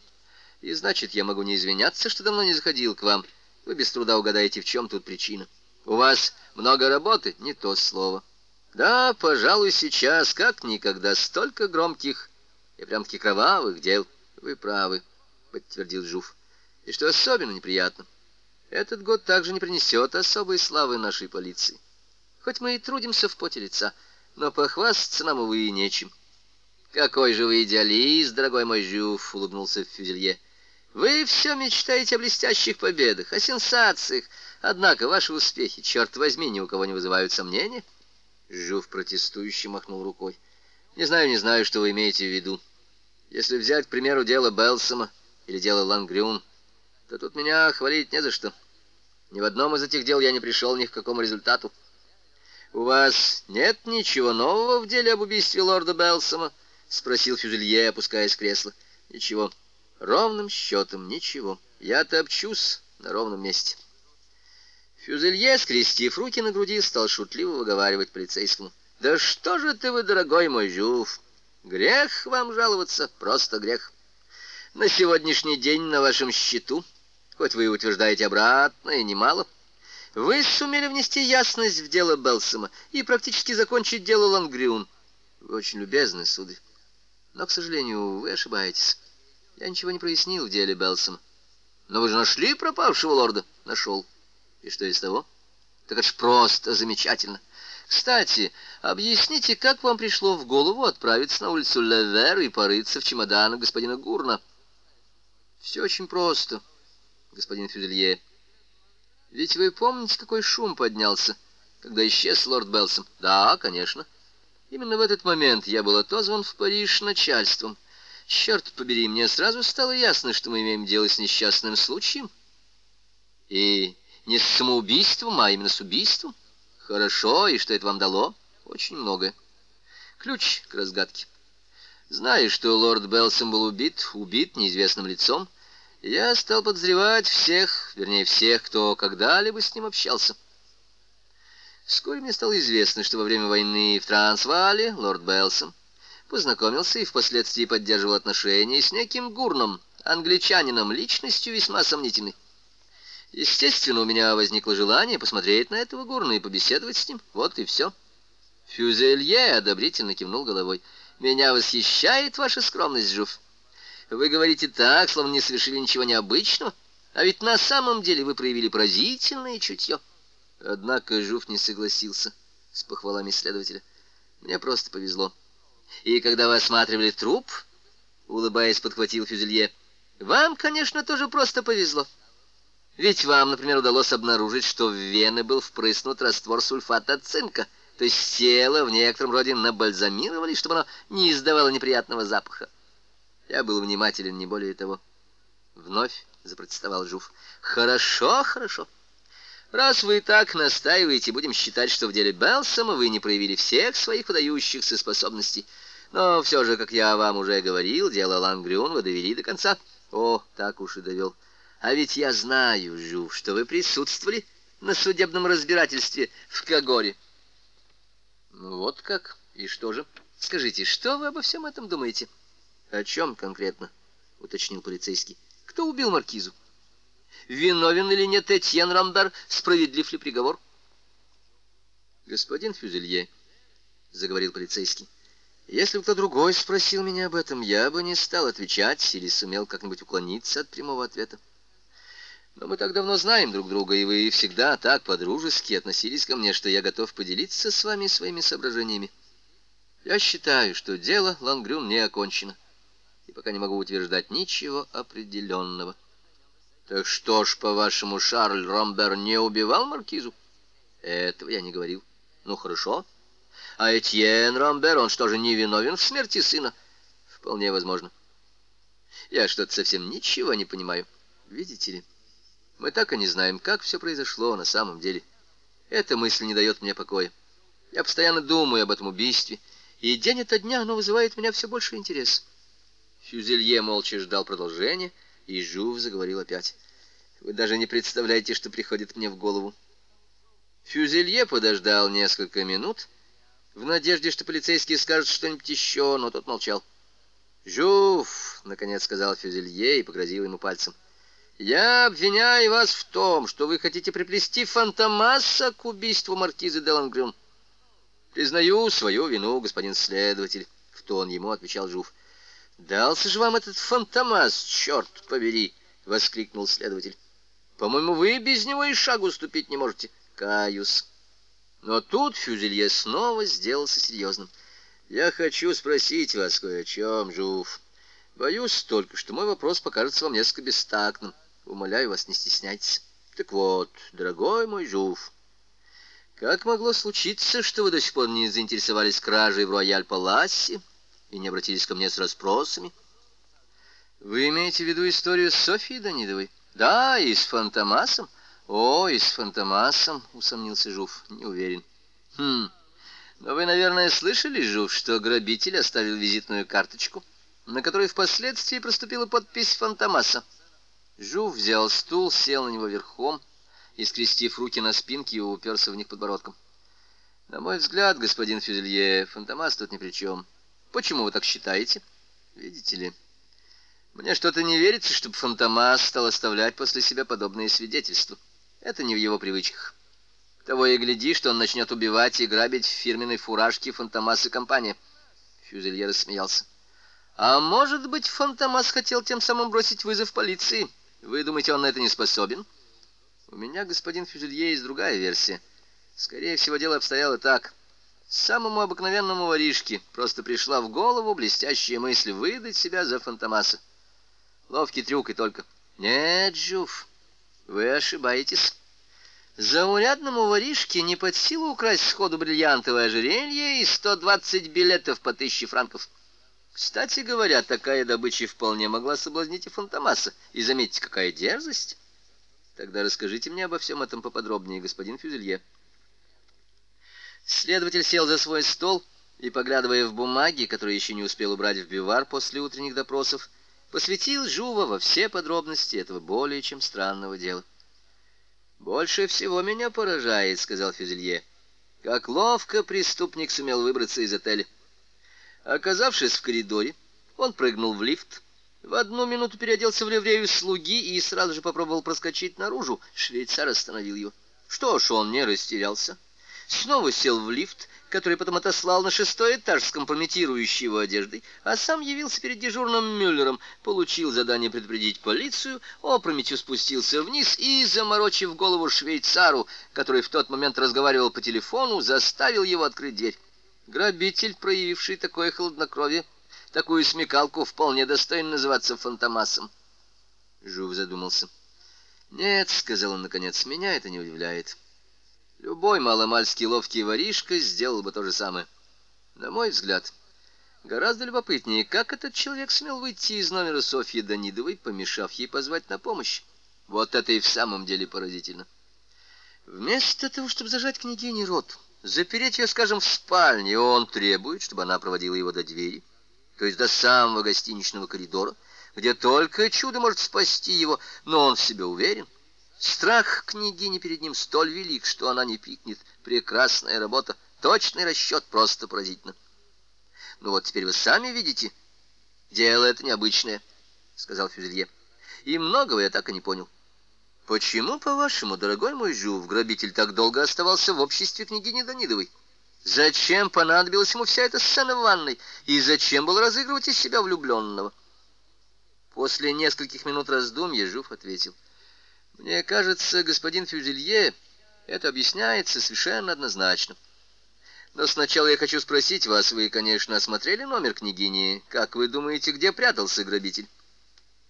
И значит, я могу не извиняться, что давно не заходил к вам. Вы без труда угадаете, в чем тут причина. У вас много работы? Не то слово. Да, пожалуй, сейчас, как никогда, столько громких и прям-таки кровавых дел. Вы правы, подтвердил Жуф. И что особенно неприятно, этот год также не принесет особой славы нашей полиции. Хоть мы и трудимся в поте лица, но похвастаться нам, увы, и нечем. «Какой же вы идеалист, дорогой мой Жюф!» — улыбнулся Фюзелье. «Вы все мечтаете о блестящих победах, о сенсациях. Однако ваши успехи, черт возьми, ни у кого не вызывают сомнения». Жюф протестующе махнул рукой. «Не знаю, не знаю, что вы имеете в виду. Если взять, к примеру, дело Белсома или дело Лангрюн, то тут меня хвалить не за что. Ни в одном из этих дел я не пришел ни к какому результату. У вас нет ничего нового в деле об убийстве лорда Белсома?» — спросил Фюзелье, опускаясь в кресло. «Ничего. Ровным счетом ничего. Я топчусь на ровном месте». Фюзелье, скрестив руки на груди, стал шутливо выговаривать полицейскому. «Да что же ты вы, дорогой мой Жюф! Грех вам жаловаться, просто грех. На сегодняшний день на вашем счету, хоть вы и утверждаете обратно и немало». Вы сумели внести ясность в дело Белсома и практически закончить дело Лангриун. Вы очень любезны, сударь. Но, к сожалению, вы ошибаетесь. Я ничего не прояснил в деле Белсом. Но вы же нашли пропавшего лорда? Нашел. И что из того? Так это ж просто замечательно. Кстати, объясните, как вам пришло в голову отправиться на улицу Левер и порыться в чемоданах господина Гурна? Все очень просто, господин Фюделье. Ведь вы помните, какой шум поднялся, когда исчез лорд Белсом? Да, конечно. — Именно в этот момент я был отозван в Париж начальством. Черт побери, мне сразу стало ясно, что мы имеем дело с несчастным случаем. И не с самоубийством, а именно с убийством. Хорошо, и что это вам дало? Очень многое. Ключ к разгадке. Зная, что лорд Белсом был убит, убит неизвестным лицом, я стал подозревать всех, вернее всех, кто когда-либо с ним общался. Вскоре мне стало известно, что во время войны в Трансвале лорд Белсон познакомился и впоследствии поддерживал отношения с неким Гурном, англичанином, личностью весьма сомнительной. Естественно, у меня возникло желание посмотреть на этого Гурна и побеседовать с ним. Вот и все. Фюзелье одобрительно кивнул головой. «Меня восхищает ваша скромность, Жуф. Вы говорите так, словно не совершили ничего необычного, а ведь на самом деле вы проявили поразительное чутье». Однако Жуф не согласился с похвалами следователя. Мне просто повезло. И когда вы осматривали труп, улыбаясь, подхватил Фюзелье, вам, конечно, тоже просто повезло. Ведь вам, например, удалось обнаружить, что в вены был впрыснут раствор сульфата цинка, то есть тело в некотором роде набальзамировали, чтобы оно не издавало неприятного запаха. Я был внимателен, не более того. Вновь запротестовал Жуф. «Хорошо, хорошо. Раз вы так настаиваете, будем считать, что в деле Белсома вы не проявили всех своих выдающихся способностей. Но все же, как я вам уже говорил, дело Лангрюн вы довели до конца. О, так уж и довел. А ведь я знаю, Жюв, что вы присутствовали на судебном разбирательстве в Кагоре. Ну вот как. И что же? Скажите, что вы обо всем этом думаете? О чем конкретно? Уточнил полицейский. Кто убил маркизу? виновен или нет Этьен Рамбер, справедлив ли приговор? Господин Фюзелье, — заговорил полицейский, — если бы кто другой спросил меня об этом, я бы не стал отвечать или сумел как-нибудь уклониться от прямого ответа. Но мы так давно знаем друг друга, и вы всегда так по-дружески относились ко мне, что я готов поделиться с вами своими соображениями. Я считаю, что дело Лангрюм не окончено, и пока не могу утверждать ничего определенного. Так что ж, по-вашему, Шарль Ромбер не убивал маркизу? Этого я не говорил. Ну, хорошо. А Этьен Ромбер, он что же не виновен в смерти сына? Вполне возможно. Я что-то совсем ничего не понимаю. Видите ли, мы так и не знаем, как все произошло на самом деле. Эта мысль не дает мне покоя. Я постоянно думаю об этом убийстве, и день ото дня оно вызывает у меня все больше интереса. Фюзелье молча ждал продолжения, и Жув заговорил опять. «Вы даже не представляете, что приходит мне в голову». Фюзелье подождал несколько минут, в надежде, что полицейский скажет что-нибудь еще, но тот молчал. «Жув!» — наконец сказал Фюзелье и погрозил ему пальцем. «Я обвиняю вас в том, что вы хотите приплести Фантомаса к убийству маркизы де Лангрюн. Признаю свою вину, господин следователь», — в тон ему отвечал Жув. «Жув!» «Дался же вам этот фантомас, черт побери!» — воскликнул следователь. «По-моему, вы без него и шагу ступить не можете. Каюсь». Но тут Фюзелье снова сделался серьезным. «Я хочу спросить вас кое о чем, Жуф. Боюсь только, что мой вопрос покажется вам несколько бестактным. Умоляю вас, не стесняйтесь. Так вот, дорогой мой Жуф, как могло случиться, что вы до сих пор не заинтересовались кражей в Рояль-Паласе?» и не обратились ко мне с расспросами. Вы имеете в виду историю с Софьей Данидовой? Да, и с Фантомасом. О, и с Фантомасом, усомнился Жуф, не уверен. Хм, но вы, наверное, слышали, Жуф, что грабитель оставил визитную карточку, на которой впоследствии проступила подпись Фантомаса. Жуф взял стул, сел на него верхом и, скрестив руки на спинке, уперся в них подбородком. На мой взгляд, господин Фюзелье, Фантомас тут ни при чем. — Почему вы так считаете? Видите ли, мне что-то не верится, чтобы Фантомас стал оставлять после себя подобные свидетельства. Это не в его привычках. Того и гляди, что он начнет убивать и грабить в фирменной фуражке Фантомас и компания. Фюзелье рассмеялся. А может быть, Фантомас хотел тем самым бросить вызов полиции? Вы думаете, он на это не способен? У меня, господин Фюзелье, есть другая версия. Скорее всего, дело обстояло так. Самому обыкновенному воришке просто пришла в голову блестящая мысль выдать себя за Фантомаса. Ловкий трюк и только. Нет, Жюф, вы ошибаетесь. Заурядному воришке не под силу украсть сходу бриллиантовое ожерелье и 120 билетов по 1000 франков. Кстати говоря, такая добыча вполне могла соблазнить и Фантомаса. И заметьте, какая дерзость. Тогда расскажите мне обо всем этом поподробнее, господин Фюзелье. Следователь сел за свой стол и, поглядывая в бумаги, которые еще не успел убрать в бивар после утренних допросов, посвятил Жува во все подробности этого более чем странного дела. «Больше всего меня поражает», — сказал Фюзелье, — «как ловко преступник сумел выбраться из отеля. Оказавшись в коридоре, он прыгнул в лифт, в одну минуту переоделся в ливрею слуги и сразу же попробовал проскочить наружу. Швейцар остановил его. Что ж, он не растерялся» снова сел в лифт, который потом отослал на шестой этаж с компрометирующего одеждой, а сам явился перед дежурным Мюллером, получил задание предупредить полицию, опрометью спустился вниз и, заморочив голову швейцару, который в тот момент разговаривал по телефону, заставил его открыть дверь. Грабитель, проявивший такое холоднокровие, такую смекалку, вполне достоин называться фантомасом. Жув задумался. «Нет», — сказал он наконец, — «меня это не удивляет». Любой маломальский ловкий воришка сделал бы то же самое. На мой взгляд, гораздо любопытнее, как этот человек смел выйти из номера Софьи Данидовой, помешав ей позвать на помощь. Вот это и в самом деле поразительно. Вместо того, чтобы зажать княгине рот, запереть ее, скажем, в спальне, он требует, чтобы она проводила его до двери, то есть до самого гостиничного коридора, где только чудо может спасти его, но он в себе уверен, Страх княгини перед ним столь велик, что она не пикнет. Прекрасная работа. Точный расчет просто поразительно. Ну вот теперь вы сами видите. Дело это необычное, — сказал Фюзелье. И многого я так и не понял. Почему, по-вашему, дорогой мой Жюв, грабитель так долго оставался в обществе княгини Данидовой? Зачем понадобилась ему вся эта сцена в ванной? И зачем был разыгрывать из себя влюбленного? После нескольких минут раздумья Жюв ответил — мне кажется, господин Фюзелье, это объясняется совершенно однозначно. Но сначала я хочу спросить вас, вы, конечно, осмотрели номер княгини. Как вы думаете, где прятался грабитель?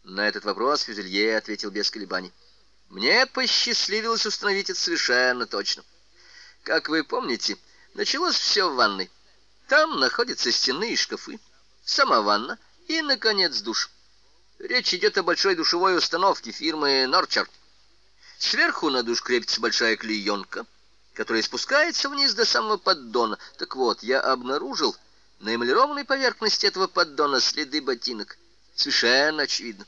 На этот вопрос Фюзелье ответил без колебаний. Мне посчастливилось установить это совершенно точно. Как вы помните, началось все в ванной. Там находятся стены и шкафы, сама ванна и, наконец, душ. Речь идет о большой душевой установке фирмы «Норчард». Сверху на душ крепится большая клеенка, которая спускается вниз до самого поддона. Так вот, я обнаружил на эмалированной поверхности этого поддона следы ботинок. Совершенно очевидно,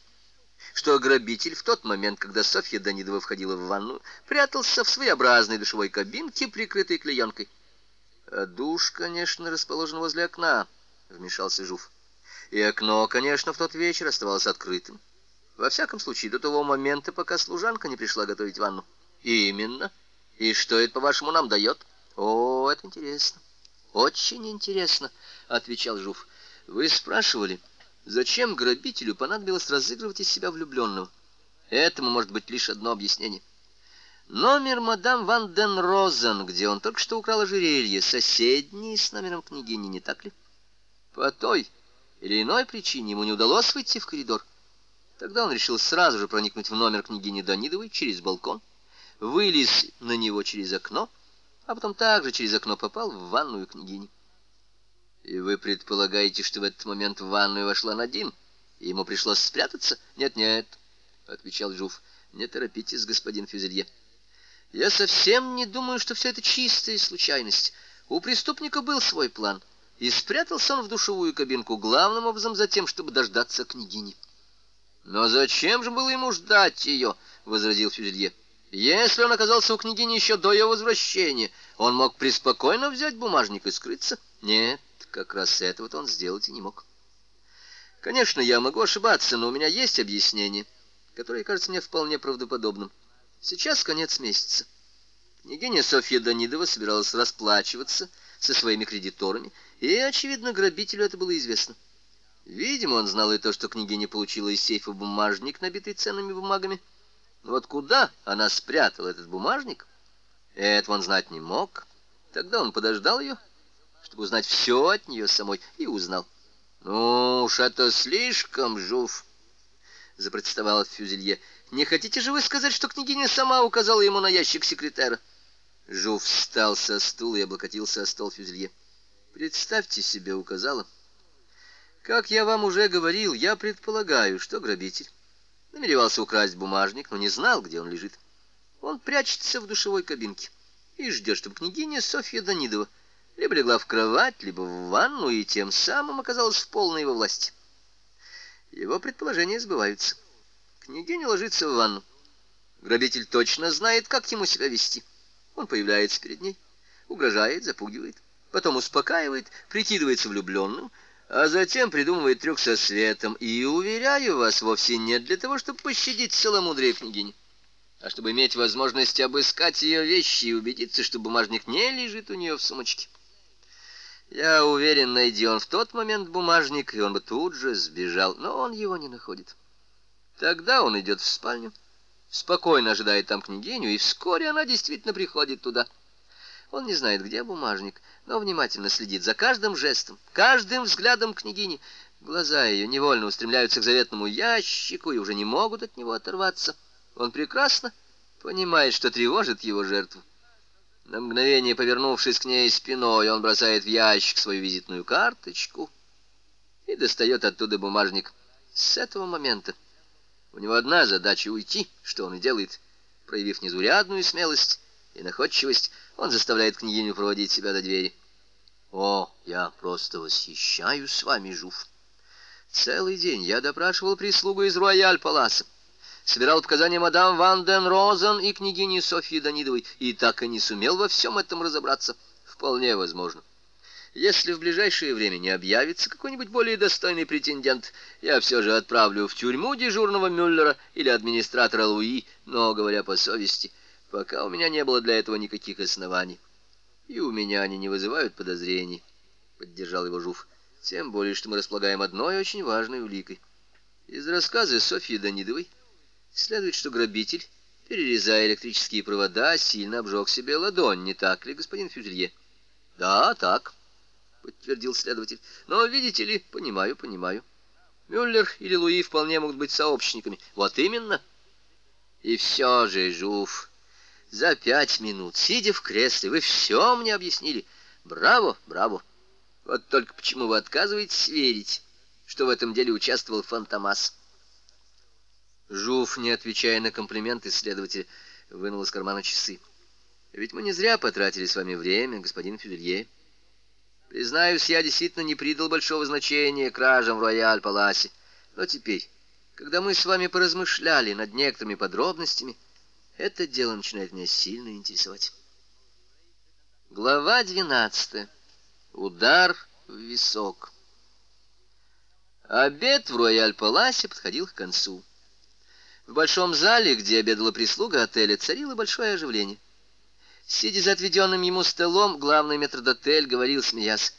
что грабитель в тот момент, когда Софья Данидова входила в ванну, прятался в своеобразной душевой кабинке, прикрытой клеенкой. А душ, конечно, расположен возле окна, вмешался Жуф. И окно, конечно, в тот вечер оставалось открытым. Во всяком случае, до того момента, пока служанка не пришла готовить ванну. Именно. И что это, по-вашему, нам дает? О, это интересно. Очень интересно, отвечал Жуф. Вы спрашивали, зачем грабителю понадобилось разыгрывать из себя влюбленного? Этому может быть лишь одно объяснение. Номер мадам Ван Ден Розен, где он только что украл ожерелье, соседний с номером княгини, не так ли? По той или иной причине ему не удалось выйти в коридор. Тогда он решил сразу же проникнуть в номер княгини Данидовой через балкон, вылез на него через окно, а потом также через окно попал в ванную княгини. И вы предполагаете, что в этот момент в ванную вошла Надин, и ему пришлось спрятаться? Нет-нет, — отвечал Жуф, — не торопитесь, господин Фюзелье. Я совсем не думаю, что все это чистая случайность. У преступника был свой план, и спрятался он в душевую кабинку главным образом за тем, чтобы дождаться княгини. «Но зачем же было ему ждать ее?» — возразил Фюзелье. «Если он оказался у княгини еще до ее возвращения, он мог преспокойно взять бумажник и скрыться?» «Нет, как раз этого-то он сделать и не мог». «Конечно, я могу ошибаться, но у меня есть объяснение, которое кажется мне вполне правдоподобным. Сейчас конец месяца. Княгиня Софья Данидова собиралась расплачиваться со своими кредиторами, и, очевидно, грабителю это было известно». Видимо, он знал и то, что княгиня получила из сейфа бумажник, набитый ценными бумагами. Но вот куда она спрятала этот бумажник, этого он знать не мог. Тогда он подождал ее, чтобы узнать все от нее самой, и узнал. «Ну уж это слишком, Жуф!» — запротестовал Фюзелье. «Не хотите же вы сказать, что княгиня сама указала ему на ящик секретаря?» Жуф встал со стула и облокотился о стол Фюзелье. «Представьте себе, указала». Как я вам уже говорил, я предполагаю, что грабитель намеревался украсть бумажник, но не знал, где он лежит. Он прячется в душевой кабинке и ждет, чтобы княгиня Софья Данидова либо легла в кровать, либо в ванну, и тем самым оказалась в полной его власти. Его предположения сбываются. Княгиня ложится в ванну. Грабитель точно знает, как ему себя вести. Он появляется перед ней, угрожает, запугивает, потом успокаивает, прикидывается влюбленным — а затем придумывает трюк со светом, и, уверяю вас, вовсе нет для того, чтобы пощадить целомудрие княгини, а чтобы иметь возможность обыскать ее вещи и убедиться, что бумажник не лежит у нее в сумочке. Я уверен, найди он в тот момент бумажник, и он бы тут же сбежал, но он его не находит. Тогда он идет в спальню, спокойно ожидает там княгиню, и вскоре она действительно приходит туда — он не знает, где бумажник, но внимательно следит за каждым жестом, каждым взглядом княгини. Глаза ее невольно устремляются к заветному ящику и уже не могут от него оторваться. Он прекрасно понимает, что тревожит его жертву. На мгновение, повернувшись к ней спиной, он бросает в ящик свою визитную карточку и достает оттуда бумажник. С этого момента у него одна задача — уйти, что он и делает, проявив незурядную смелость и находчивость, он заставляет княгиню проводить себя до двери. О, я просто восхищаюсь с вами, Жуф. Целый день я допрашивал прислугу из Рояль-Паласа. Собирал показания мадам Ван Ден Розен и княгини Софьи Данидовой, и так и не сумел во всем этом разобраться. Вполне возможно. Если в ближайшее время не объявится какой-нибудь более достойный претендент, я все же отправлю в тюрьму дежурного Мюллера или администратора Луи, но, говоря по совести, пока у меня не было для этого никаких оснований. И у меня они не вызывают подозрений, — поддержал его Жуф. Тем более, что мы располагаем одной очень важной уликой. Из рассказа Софьи Данидовой следует, что грабитель, перерезая электрические провода, сильно обжег себе ладонь, не так ли, господин Фюзелье? — Да, так, — подтвердил следователь. — Но, видите ли, понимаю, понимаю. Мюллер или Луи вполне могут быть сообщниками. Вот именно. И все же, Жуф, за пять минут, сидя в кресле, вы все мне объяснили. Браво, браво. Вот только почему вы отказываетесь верить, что в этом деле участвовал Фантомас? Жуф, не отвечая на комплименты следователя, вынул из кармана часы. Ведь мы не зря потратили с вами время, господин Фювелье. Признаюсь, я действительно не придал большого значения кражам в Рояль-Паласе. Но теперь, когда мы с вами поразмышляли над некоторыми подробностями, это дело начинает меня сильно интересовать. Глава 12. Удар в висок. Обед в Рояль-Паласе подходил к концу. В большом зале, где обедала прислуга отеля, царило большое оживление. Сидя за отведенным ему столом, главный метрдотель говорил, смеясь,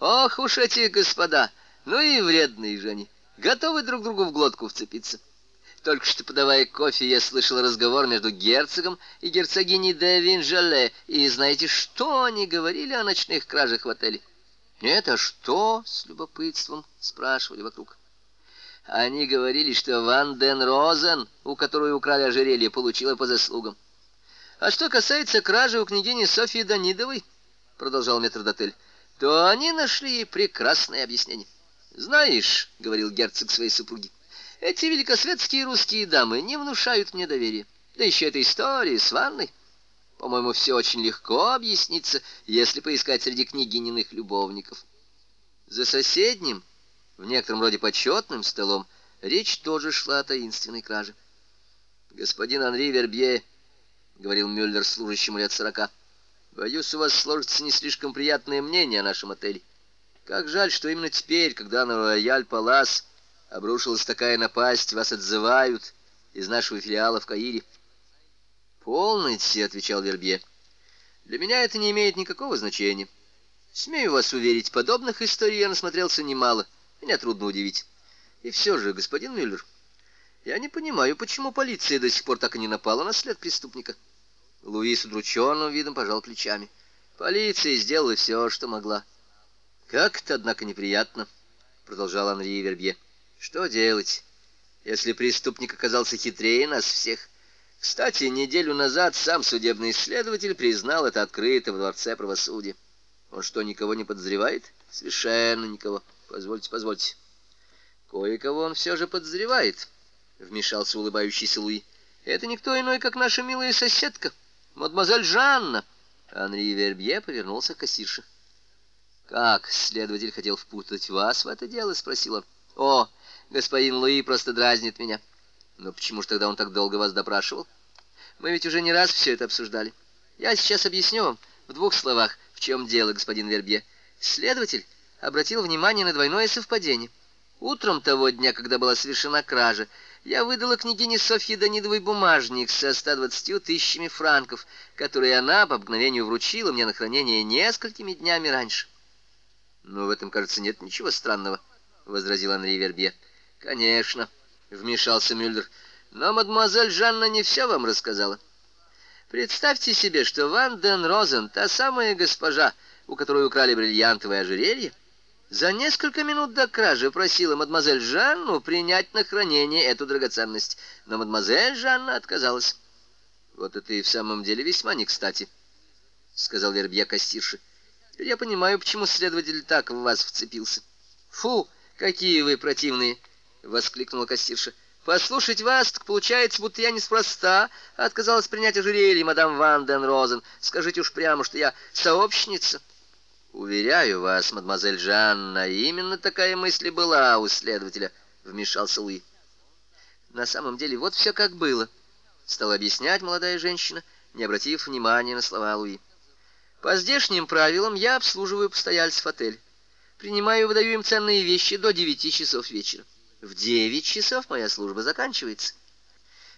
«Ох уж эти господа! Ну и вредные же они! Готовы друг другу в глотку вцепиться!» Только что подавая кофе, я слышал разговор между герцогом и герцогиней де Винжале. И знаете, что они говорили о ночных кражах в отеле? Нет, а что? С любопытством спрашивали вокруг. Они говорили, что Ван Ден Розен, у которой украли ожерелье, получила по заслугам. А что касается кражи у княгини Софьи Данидовой, продолжал метрдотель, то они нашли ей прекрасное объяснение. Знаешь, говорил герцог своей супруге, эти великосветские русские дамы не внушают мне доверия. Да еще эта история с ванной. По-моему, все очень легко объяснится, если поискать среди княгининых любовников. За соседним, в некотором роде почетным столом, речь тоже шла о таинственной краже. «Господин Анри Вербье», — говорил Мюллер служащему лет сорока, — «боюсь, у вас сложится не слишком приятное мнение о нашем отеле. Как жаль, что именно теперь, когда на Рояль Палас Обрушилась такая напасть, вас отзывают из нашего филиала в Каире. «Полноте», — отвечал Вербье. «Для меня это не имеет никакого значения. Смею вас уверить, подобных историй я насмотрелся немало. Меня трудно удивить. И все же, господин Мюллер, я не понимаю, почему полиция до сих пор так и не напала на след преступника». Луис с удрученным видом пожал плечами. «Полиция сделала все, что могла». «Как-то, однако, неприятно», — продолжал Анри Вербье. Что делать, если преступник оказался хитрее нас всех? Кстати, неделю назад сам судебный следователь признал это открыто в Дворце правосудия. Он что, никого не подозревает? Совершенно никого. Позвольте, позвольте. Кое-кого он все же подозревает, вмешался улыбающийся Луи. Это никто иной, как наша милая соседка, мадемуазель Жанна. Анри Вербье повернулся к кассирше. «Как следователь хотел впутать вас в это дело?» — спросил он. «О, господин Луи просто дразнит меня. Но почему же тогда он так долго вас допрашивал? Мы ведь уже не раз все это обсуждали. Я сейчас объясню вам в двух словах, в чем дело, господин Вербье. Следователь обратил внимание на двойное совпадение. Утром того дня, когда была совершена кража, я выдала княгине Софье Данидовой бумажник со 120 тысячами франков, которые она по обыкновению вручила мне на хранение несколькими днями раньше. «Но в этом, кажется, нет ничего странного», — возразил Андрей Вербье. Конечно, вмешался Мюллер. Но мадемуазель Жанна не все вам рассказала. Представьте себе, что Ван Ден Розен, та самая госпожа, у которой украли бриллиантовое ожерелье, за несколько минут до кражи просила мадемуазель Жанну принять на хранение эту драгоценность, но мадемуазель Жанна отказалась. Вот это и в самом деле весьма не кстати, сказал Вербья Костирши. Я понимаю, почему следователь так в вас вцепился. Фу, какие вы противные! — воскликнула Кассирша. «Послушать вас, так получается, будто я неспроста отказалась принять ожерелье, мадам Ван Ден Розен. Скажите уж прямо, что я сообщница». «Уверяю вас, мадемуазель Жанна, именно такая мысль и была у следователя», — вмешался Луи. «На самом деле вот все как было», — стала объяснять молодая женщина, не обратив внимания на слова Луи. «По здешним правилам я обслуживаю постояльцев отель, Принимаю и выдаю им ценные вещи до девяти часов вечера. В девять часов моя служба заканчивается.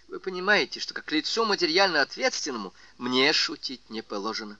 Вы понимаете, что как лицу материально ответственному мне шутить не положено.